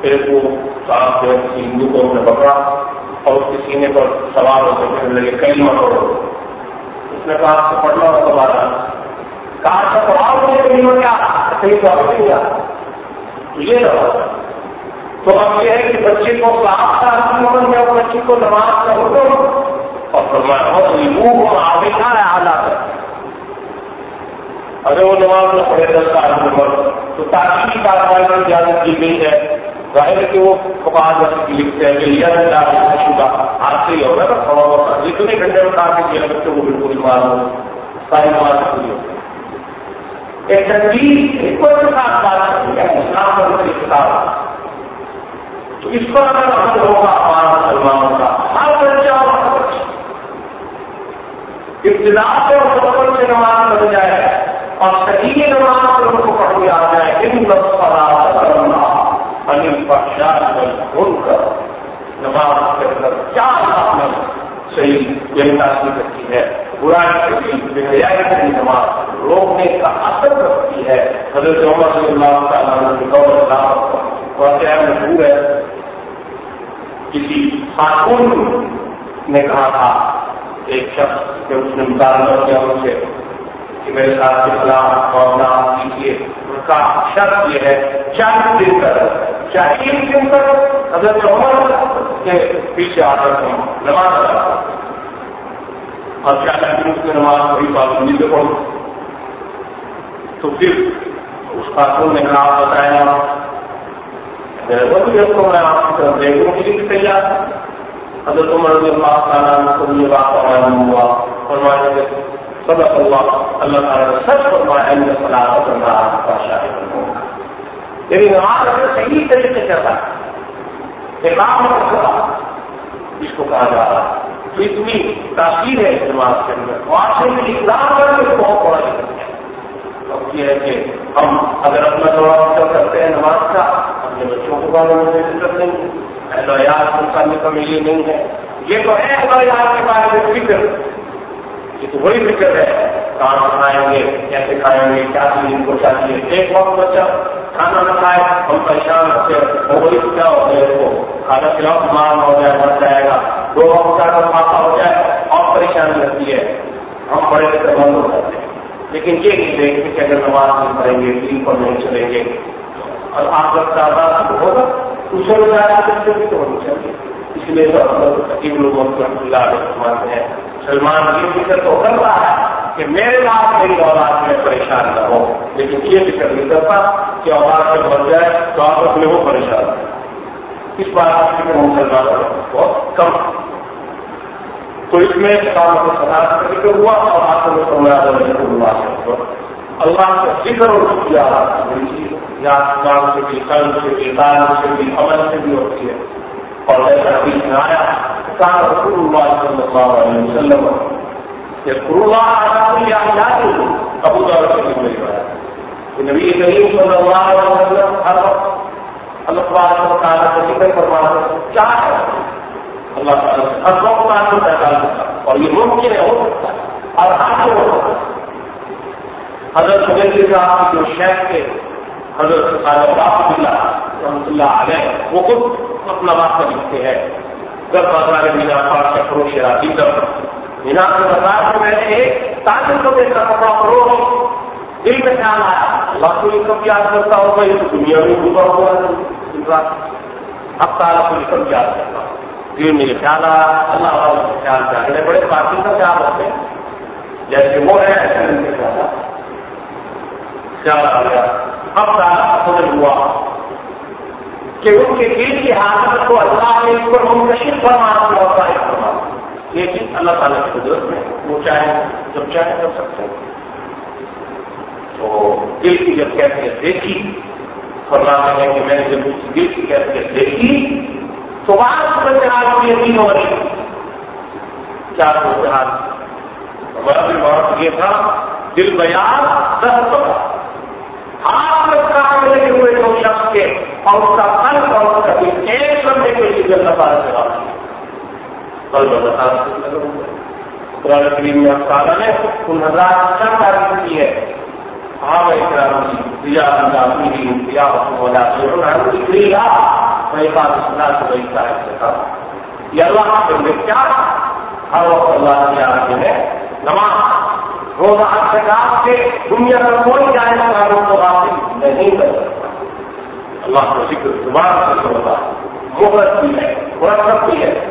پھر وہ صاحب جو کسی ہندو کو نے پکڑا اور اس کے سینے پر سوال ہو کے کہنے لگے کئی مت پڑھو اس نے کہا، آپ سے پڑھنا ہو تو بارہ کہا اچھا تو کہیں ہو گیا اچھا، کہیں تو آپ نہیں گیا یہ رہا۔ تو اب یہ ہے کہ بچے کو صاف کا حکم میں بچے کو نماز کا حکم اور فرمایا اور منہ آگے ہے حالات اگر وہ نماز نہ پڑھے دس سال کی عمر۔ تو تعلیمی کارروائی میں اجازت کی گئی ہے۔ ظاہر ہے کہ وہ فقاد لکھتے ہیں کہ لیا جائے شدہ آج سے ہی ہوگا نا تھوڑا بہت۔ یہ تو نہیں گھنٹے میں کہا کہ کیا بچے وہ بالکل نماز ہو ساری نماز پوری ہو ایک تنظیم حکمت کے ساتھ بات کرتی ہے اسلام کا کتاب تو اس پر اگر اثر ہوگا ہمارا مسلمانوں کا۔ ہر بچہ اور ابتدا سے اور سفر سے نماز بن جائے اور صحیح نماز سے ان کو پڑھ آ جائے ان کرنا انل پکشا بھول کر نماز کے اندر کیا صحیح یہ تاثیر رکھتی ہے۔ برائی کی نماز روکنے کا اثر رکھتی ہے۔ حضرت عمر صلی اللہ تعالیٰ کی دور مشہور ہے۔ کسی خاتون نے کہا تھا، ایک شخص کہ اس نے مطالبہ کیا ان سے کہ میرے ساتھ اخلاق اور نام کیجیے ان کا شرط یہ ہے چار دن تک چاہے دن تک حضرت عمر کے پیچھے آ کر ہوں نماز اور کیا چاہے اس میں نماز کوئی پابندی سے پڑھو۔ تو پھر اس خاتون نے نام بتایا۔ میں آپ کی طرف دیکھنے کے لیے تیار حضرت عمر رضی اللہ تعالیٰ کو یہ بات معلوم ہوا۔ فرمایا صدق اللہ اللہ تعالیٰ سچ فرمایا ہے صلاح اللہ کا شاہد یعنی نماز اگر صحیح طریقے سے کرتا ہے اقام جس کو کہا جا رہا ہے۔ تو تاخیر ہے اس کے اندر۔ معاشرے میں اقدام کر کے بہت بڑا ہے۔ اب یہ ہے کہ ہم اگر اپنا جواب کرتے ہیں نماز کا، اپنے بچوں کو بارے میں فکر نہیں ہے اہلیات انسان کا ملی نہیں ہے۔ یہ تو ہے اہلیات کے بارے میں فکر۔ یہ تو وہی فکر ہے۔ کہاں کھائیں گے، کیسے کھائیں گے، کیا چیز ان کو چاہیے؟ ایک وقت بچہ کھانا نہ کھائے، ہم پریشان ہوتے وہی کیا ہو جائے کو۔ کھانا کھلاؤ، بیمار ہو جائے بن جائے گا۔ دو وقت کا کھاتا ہو جائے، اور پریشانی رہتی ہے۔ ہم بڑے سے بند ہو جاتے ہیں۔ لیکن یہ نہیں دیکھتے کہ اگر نماز نہیں پڑھیں گے، دین پر نہیں چلیں گے۔ اور آپ کا ہوگا۔ اسے بجائے بھی تو ہونی چاہیے۔ اس لیے تو حکیم لوگوں کو اللہ ہیں، سلمان یہ فکر تو کر رہا ہے کہ میرے بعد میری اولاد میں پریشان نہ ہو، لیکن یہ فکر نہیں کرتا کہ اولاد جب بن جائے تو آپ اپنے وہ پریشان اس بات کی فکر مسلمان بہت کم تو اس میں کام کو سدار کا ذکر ہوا اور آپ کو سمجھا اللہ کا ذکر اور کیا یا کام سے بھی قلب سے بھی دان سے بھی عمل سے بھی ہوتی ہے اور ایسا حدیث میں آیا۔ رسول وسلم ابو وسلم ہر وقت اللہ تعالیٰ ذکر فرمانا ہے؟ اللہ تعالیٰ ہر وقت اور یہ ممکن ہے ہو سکتا۔ ہے اور ہو سکتا۔ ہے حضرت صاحب جو شیخ کے حضرت صاحب اللہ رحمۃ اللہ علیہ، وہ خود اپنا واقعہ لکھتے ہیں۔ جب بازار مینا پاس کا فروش راتی تب مینا کے بازار میں میں نے ایک تاجر کو دیکھا کپڑا فروش۔ دل میں خیال آیا، اللہ کو انکم یاد کرتا ہوگا یہ تو دنیا میں ڈوبا ہوا ہے اب تارا کو انکم یاد کرتا دل میں یہ خیال آیا، اللہ والے کا خیال کیا بڑے پارٹی کا خیال ہوتے ہیں۔ جیسے وہ ہے ایسے ان کے گیا۔ اب تارا سمجھ ہوا۔ کہ ان کے دل کی حالت کو اللہ نے اس پر منتشر فرمانا ہوتا ہے لیکن اللہ تعالیٰ کی قدرت میں وہ چاہے جب چاہے کر سکتے ہیں۔ تو دل کی جب کیفیت دیکھی، فرماتے ہیں کہ میں نے جب اس دل کی حیثیت دیکھی، تو بات میں آج کی یقین ہو رہی۔ کیا سوچ رہا ہمارا بھی بہت یہ تھا، دل بیان دس پڑا لگے ہوئے دو شخص کے اور اس کا پھل اور اس کا دل ایک لمبے کے لیے جلد پارا چلا کل قرآن کریم میں افسانہ نے ان حضرات کیا تعریف کی ہے۔ ہاں میں اکرام اندازی کی مولا کی دیا بات سنا تو وہی کا یہ اللہ کے کیا؟ ہر وقت اللہ کی آگے ہے۔ نماز روزہ اعتکاف سے دنیا کا کوئی جائز کاروں کو حاصل نہیں کر سکتا۔ اللہ کا ذکر زبان سے ہوتا محرت بھی ہے، مرتب بھی ہے۔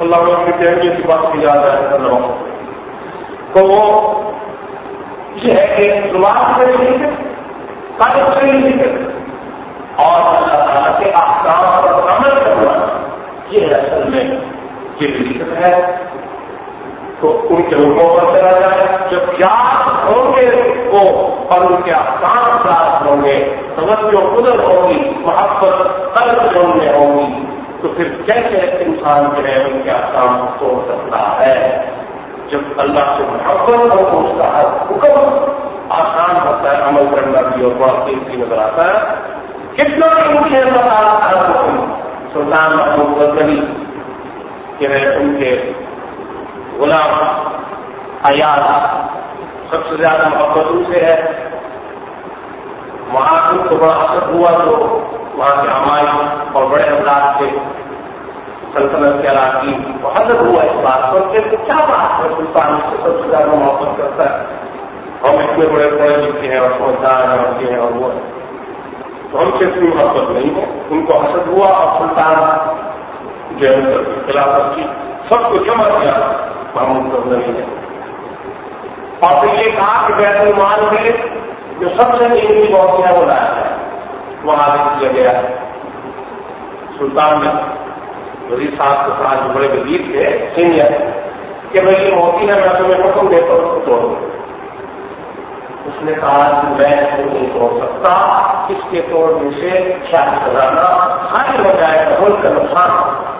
اللہ کی تحریر کی بات کی یاد ہے تو وہ یہ ہے کہ زبان سے نہیں قدر سے نہیں اور اللہ تعالیٰ کے آسان پر عمل کرنا، یہ اصل میں یہ ہے۔ تو ان کے روپوں پر چلا جائے۔ جب یاد ہوں گے وہ اور ان کے آسان ساتھ ہوں گے، توجہ قدر ہوگی، محبت قلب جوڑ میں ہوگی۔ تو پھر کیسے انسان جو ہے ان کے آسان کو سکتا ہے؟ جب اللہ سے محبت ہو تو اس کا ہر حکم آسان ہوتا ہے، عمل کرنا بھی اور بہت تیزی نظر آتا ہے، کتنا مجھے بتا ہر حکم سلطان محمود غزنی کہ میں ان کے غلام حیات سب سے زیادہ محبت ان سے ہے۔ وہاں کو بڑا اثر ہوا تو وہاں کے ہمارے اور بڑے حضرات کے سلطنت کے علاقی حضرت ہوا اس بات پر کہ کیا بات ہے سلطان سے سب سے زیادہ محبت کرتا ہے۔ ہم اتنے بڑے پڑھے لکھے ہیں اور سمجھدار ہیں اور یہ ہیں اور وہ تو ہم سے اتنی محبت نہیں ہے۔ ان کو حسد ہوا اور سلطان جو ہے خلافت کی۔ سب کو جمع کیا۔ محمود کو نہیں ہے اور پھر یہ کہا کہ بیت المال میں جو سب سے قیمتی بہت ہے، وہ لایا ہے وہاں کیا گیا۔ ہے سلطان نے وزیر صاحب کے ساتھ جو بڑے وزیر تھے، سینئر، کہ بھائی یہ موتی ہے، میں تمہیں حکم دیتا ہوں اس کو توڑ اس نے کہا کہ میں اس کو نہیں توڑ سکتا، اس کے توڑنے سے شاید کرانا خالی ہو جائے گا ملک کا نقصان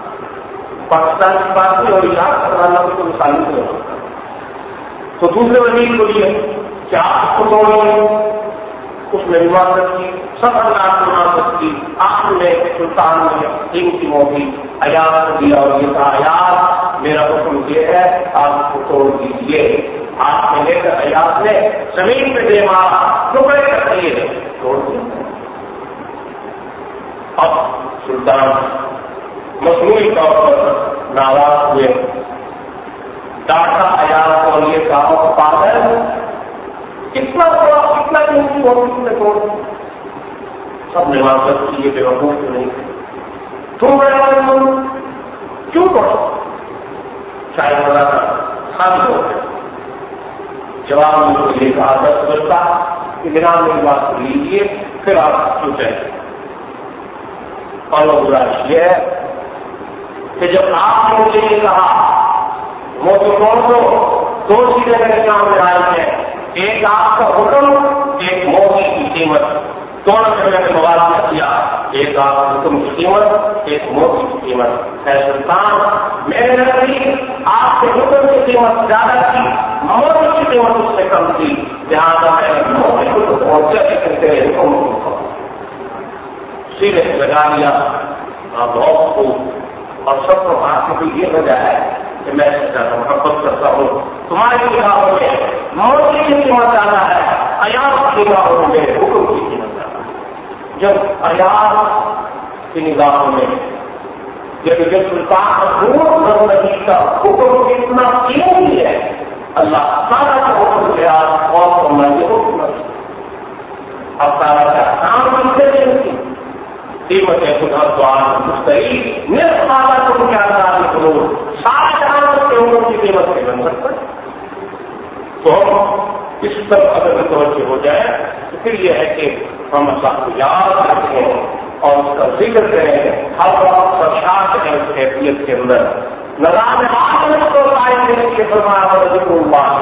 پاکستان کی بات نہیں اور یاد کرانا اس کو نقصان نہیں ہو سکتا۔ تو دوسرے وزیر کو یہ کیا آپ کو توڑ اس میں عبادت کی، سب اللہ کی عبادت کی آخر میں سلطان نے دن کی موتی ایاز دیا اور یہ کہا ایاز میرا حکم یہ ہے، آپ کو توڑ دیجیے آپ نے لے کر ایاز نے زمین پہ دے مارا۔ ٹکڑے کر دیے۔ توڑ دیا۔ اب سلطان مصنوعی طور پر ناراض ہوئے۔ ڈاٹا ایاز اور یہ کہا پاگل کتنا بڑا کتنا قیمتی موجود نے توڑ سب نے واپس کی یہ بے وقوف نہیں۔ تم بڑے والے لوگ کیوں پڑھو شاید بڑا تھا خالی ہو گئے جواب میں کو یہ کہا دس بجتا کہ بنا میری بات لیجیے پھر آپ سوچیں اور وہ برا یہ ہے کہ جب آپ نے مجھے یہ کہا موٹو کون کو دو چیزیں میرے سامنے آئی ہیں۔ ایک آپ کا حکم، ایک موقع کی قیمت۔ دونوں سے میں نے موازنہ کیا؟ ایک آپ حکم کی قیمت، ایک موقع کی قیمت۔ ہے سلطان، میرے نزدیک آپ کے حکم کی قیمت زیادہ تھی موقع کی قیمت اس سے کم تھی۔ لہٰذا میں نے موقع کو پہنچا کے حکم کو سیدھے لگا لیا۔ بہت خوب اور سب کو بات کی یہ وجہ ہے کہ میں زیادہ محبت کرتا ہوں۔ تمہارے نگاہوں میں موت کی قیمت زیادہ ہے۔ ایاس کی نگاہوں میں حکم کی قیمت زیادہ ہے۔ جب ایاس کی نگاہوں میں، جب جب سلطان حکومت کر رہی کا حکم اتنا قیمتی ہے؟ اللہ سارا کا حکم کیا اور سمجھے حکم اب سارا کا کام بنتے نہیں قیمت ہے خدا سوال مستقل نصف مالا تم کیا کرو سارا جہاں تک کے عمر کی قیمت نہیں بن سکتا تو ہم اس پر اگر توجہ ہو جائے، تو پھر یہ ہے کہ ہم اللہ کو یاد رکھیں اور اس کا ذکر کریں۔ ہر وقت سرشاد ہے اس کیفیت کے اندر۔ نظام کو قائم کے فرمایا ذکر اللہ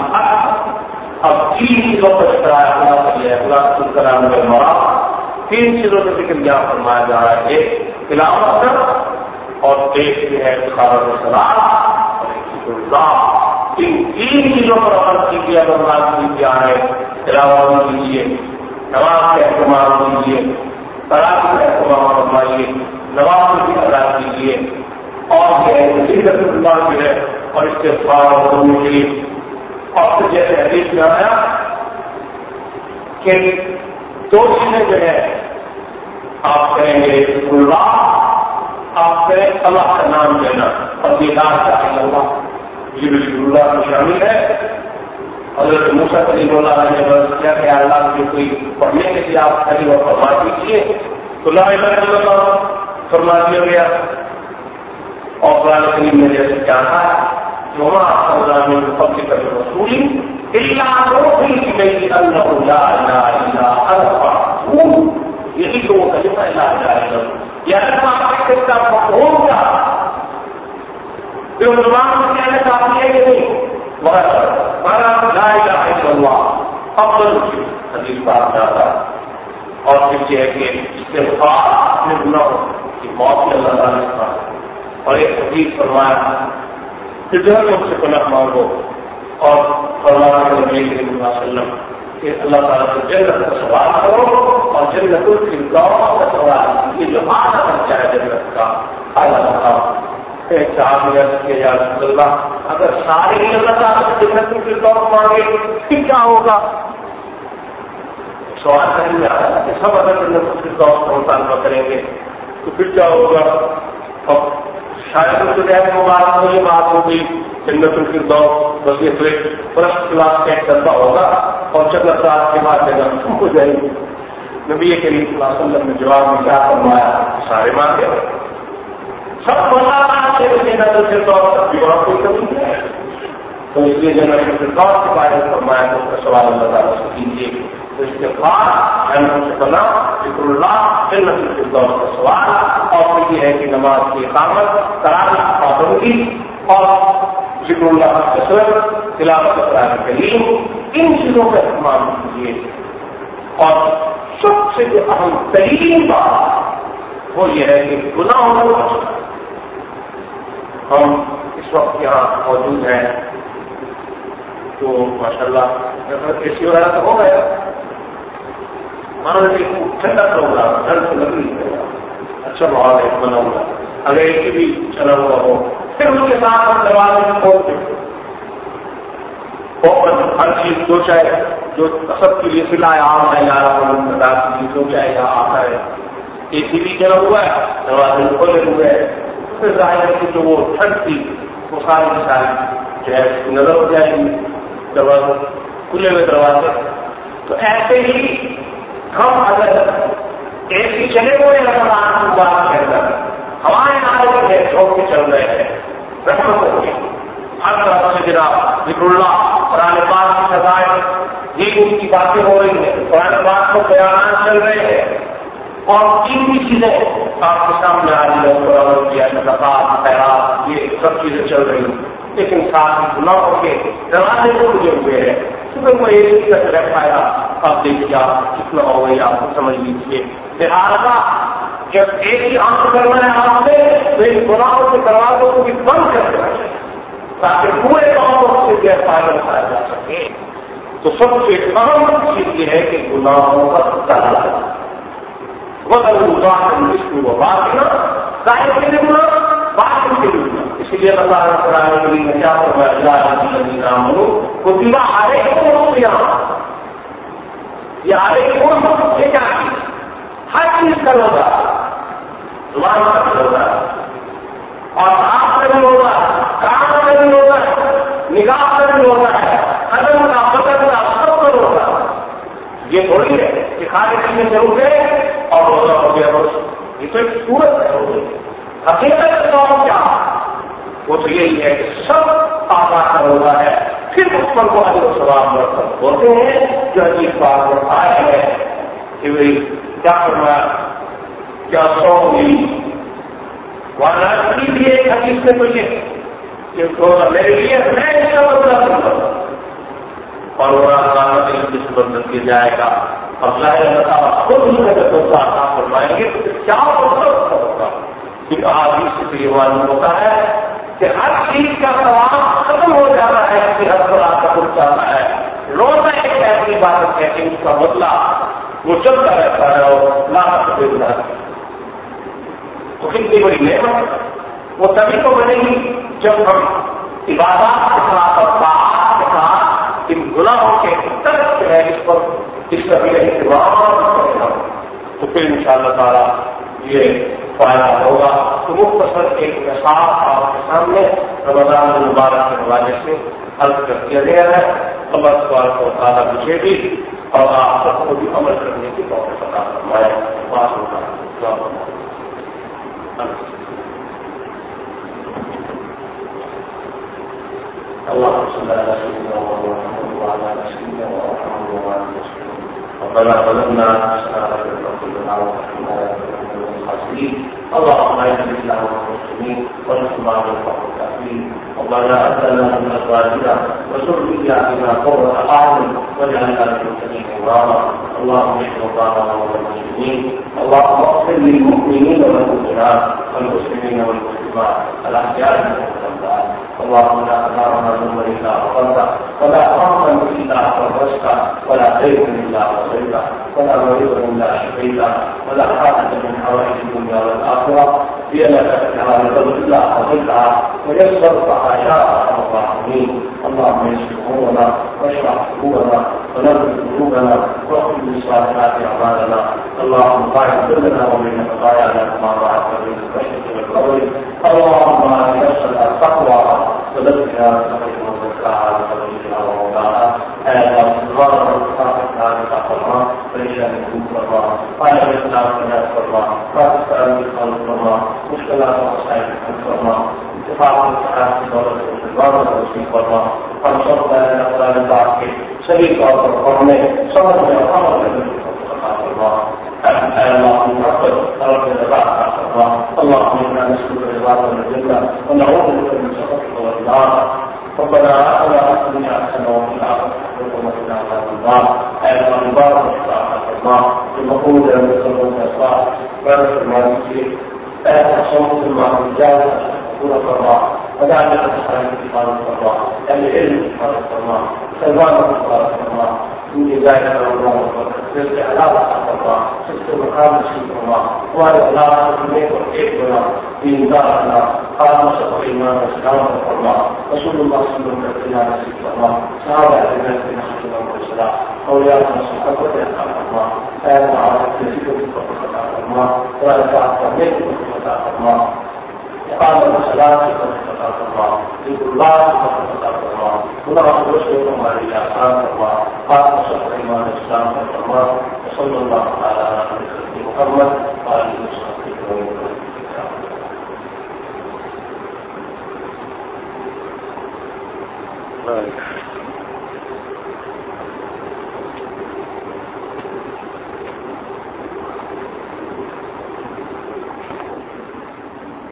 اب جی تین چیزوں پر کرایا خدا خدا کرانے میں مرا تین چیزوں کا ذکر یہاں فرمایا جا رہا ہے، ایک تلاوت اور ایک جو ہے سلام اور ایک ان تین چیزوں پر عمل کیجیے، اگر بات کی ہے، تلاوت کیجیے، نماز کا اہتمام کیجیے تلاش کا اہتمام فرمائیے، نماز بھی ادا کیجیے۔ اور اللہ جو ہے، اور اس کے بعد اور جیسے حدیث میں آیا کہ دو چیزیں جو ہے آپ کہیں گے اللہ، آپ کہیں اللہ کا نام لینا، اور دیدار کا اللہ۔ یہ بالکل اللہ میں شامل ہے۔ حضرت موسا کلی بولا نے بس کیا کہ اللہ کے کوئی پڑھنے کے لیے آپ کھڑی اور فرما دیجیے تو لا الہ الا اللہ، فرما دیا گیا۔ اور قرآن کریم میں جیسے کیا کہا ہے وما أرسلنا من قبلك من رسول إلا نوحي إليه أنه لا إله إلا أنا فاعبدون يجد كلمة لا إله إلا الله يعني ما أحدث مفهوم بعنوان لا بات جاتا اور پھر یہ ہے کہ استغفار اپنے گناہوں کی موت میں اللہ تعالیٰ نے اور ایک حدیث فرمایا جہنم سے پناہ مانگو۔ اور فرمانا کے نبی کریم وسلم کہ اللہ تعالیٰ سے جنت کا سوال کرو اور جنت الفردوس کا سوال یہ جو آنا بچہ ہے جنت کا، اللہ ایک صاحب نے کیا یا رسول اللہ، اگر سارے ہی اللہ تعالیٰ سے جنت الفردوس مانگے پھر کیا ہوگا؟ سوال کریں گے کہ سب اگر جنت الفردوس کا مطالبہ کریں گے تو پھر کیا ہوگا؟ اور شاید اس کو بات میں یہ بات ہوگی جنت الفردوس بس یہ فرسٹ کلاس کا ایک ڈبہ ہوگا اور جنت رات کے بعد جنت ختم ہو جائے گی۔ نبی کریم صلی اللہ علیہ وسلم نے جواب میں کیا فرمایا، سارے مان گئے سب بتا جنت الفردوس تک بھی وہاں کوئی کمی ہے۔ تو اس لیے جنت الفردوس کے بارے میں فرمایا، تو اس کا سوال اللہ تعالیٰ سے کیجیے تو اس کے بعد جنت سے بنا ذکر اللہ، جنت الفردوس کا سوال اور پھر یہ ہے کہ نماز کی اقامت تراج پابندی اور ذکر اللہ کثرت تلاوت قرآن کریم ان چیزوں کا اہتمام کیجیے اور سب سے جو اہم ترین بات وہ یہ ہے کہ گناہوں کو بچنا ہم اس وقت یہاں موجود ہیں۔ تو ماشاء اللہ اے سی وغیرہ تو ہو گیا۔ مان لیجیے ٹھنڈا ہوگا ٹھنڈ سے لگ نہیں اچھا ماحول ہے، بنا ہوا۔ اگر ایک بھی چلا ہوا ہو پھر اس کے ساتھ ہم دروازے میں کھولتے ہر چیز جو چاہے جو سب کے لیے سلا عام ہے یار جو چاہے یہاں آتا ہے۔ اے سی بھی چلا ہوا ہے، دروازے کھولے ہوئے ہیں۔ پھر ظاہر ہے کہ جو وہ ٹھنڈ تھی، وہ ساری کی ساری جو ہے نظر ہو جائے گی۔ دروازے، کھلے ہوئے دروازے۔ تو ایسے ہی ہم اگر ایک ہی چلے ہوئے رمضان کی بات کے اندر ہمارے نام کے ٹھوک کے چل رہے ہیں۔ رحمت ہو۔ ہر طرح سے جناب ذکر اللہ، قرآن پاک کی سزائے۔ یہ ان کی باتیں ہو رہی ہیں۔ قرآن پاک کو بیانات چل رہے ہیں۔ اور تین بھی چیزیں آپ کے سامنے آ رہی ہے قرآن کیا صدقات خیرات، یہ سب چیزیں چل رہی ہیں۔ لیکن ساتھ نہ ہو کے دروازے کو گزر ہوئے ہیں۔ صبح کو ایک ہی تک رہ پایا۔ آپ دیکھیے آپ کتنا ہو گئی آپ کو سمجھ لیجیے۔ لہٰذا جب ایک ہی آنکھ کرنا ہے آپ سے تو ان گناہوں کے دروازوں کو بھی بند کر دینا چاہیے تاکہ پورے گاؤں سے غیر فائدہ اٹھایا جا سکے۔ تو سب سے اہم چیز یہ ہے کہ گناہوں کا تعلق وغیرہ اس کو وہ بات ظاہر کے لیے گنا بات کے لیے گنا اسی لیے اللہ تعالیٰ قرآن کریم میں کیا فرمایا وہ کتبہ آ رہے یہاں یہ آگے کون یہ کیا ہر چیز کا ہوگا زبان کا بھی ہوگا اور آپ کا بھی ہوگا کام کا بھی ہوگا نگاہ کا بھی ہوگا قدم کا بدل کا، سب کا ہوگا یہ تھوڑی ہے کہ کھانے پینے سے اٹھے اور روزہ ہو گیا بس۔ یہ تو ایک صورت ہے ہو حقیقت کا کیا؟ وہ تو یہی ہے کہ سب آتا کا ہوگا ہے۔ پھر اس پر وہ اجر سواب مرتب ہوتے ہیں جو عجیب بات میں آئے ہیں۔ کہ بھائی کیا کرنا کیا سو ہوئی وہاں بھی ایک حدیث میں تو یہ میرے لیے میں اس کا بدلا دوں گا اور وہ بدل جائے گا اب ظاہر اللہ خود عطا فرمائیں گے تو کیا مطلب ہوگا کہ آدمی سے یہ معلوم ہوتا ہے کہ ہر چیز کا سوال ختم ہو جاتا ہے کہ ہر طرح کا کچھ جاتا ہے۔ روزہ ایک ایسی بات ہے کہ اس کا بدلا وہ چلتا رہتا ہے اور لاحق دیتا ہے۔ تو کتنی بڑی نعمت وہ تبھی تو بنے گی جب ہم عبادات کے ساتھ اور باہر کے ساتھ ان گناہوں کے طرف جو ہے اس پر اس کا بھی اہتمام تو پھر ان شاء اللہ تعالیٰ یہ فائدہ ہوگا۔ تو مختصر ایک مثال آپ کے سامنے رمضان المبارک کے حوالے سے حل کر دیا گیا ہے۔ اللہ سوال کو تعالیٰ مجھے بھی اور آپ سب کو بھی عمل کرنے کی بہت پتا فرمائے۔ پاس ہوگا اللهم صل على سيدنا محمد وعلى ال سيدنا محمد وعلى ال سيدنا ربنا ظلمنا انفسنا وغفر اللهم اهد الله والمسلمين وارحم الكافرين ربنا اتنا من ازواجنا وذرياتنا قرة أعين. واجعلنا للمتقين اماما اللهم احفظ الله والمسلمين. اللهم اغفر للمؤمنين والمؤمنات والمسلمين والمسلمين الله الأحياء والأموات اللهم لا أنارنا ذنب إلا غفرته ولا حرما إلا فرجته ولا خيرا إلا وصيته ولا مريضا إلا شفيته ولا حاجة من حوائج الدنيا والآخرة هي لك فتحها لفضل الله وفضلها ويسر فحشاءها الراحمين اللهم يسر أمورنا واشرح صدورنا ونظر قلوبنا واغفر لصالحات أعمالنا اللهم طاعت لنا ومن خطايانا كما طاعت من المشرق والمغرب اللهم لنشهد التقوى وذكرها سبحانه وتعالى وذكرها ووضعها هذا الضرر وصحبها لتقوى الله. فإشاء منكم الله قال بإذن الله الله لا تسأل من خلق الله مشكلات وصحيح خلق الله اتفاق الصحابة دولة الضرر وصيب الله فانصرنا لنا ولا نتعقل سبيل الله القرنين صلى الله عليه وسلم ثم رجال يكون سراء ولا يتحرك في قال السراء العلم قال السراء سلمان قال السراء من ذلك الله. يرجع لا رحمة الله. شفت مقام شيخ الله. وارد لا رحمة وحبنا دين دارنا قام شطرنا وسلام الله. رسول الله صلى الله عليه وسلم شيخ الله سعادة عبادة بن حسن الله وسلام قولي الله سبحانه وتعالى الله. أيضا على التفكير في الله ولا تعصب يكتب صدقات الله. إقامة الصلاة يكتب صدقات الله ذكر الله. يكتب صدقات الله ونرى رسولكم وإلى أسرار الله. قام صدق إيمان الإسلام الله وصلى الله على نبينا محمد وآله وصحبه وسلم. Right.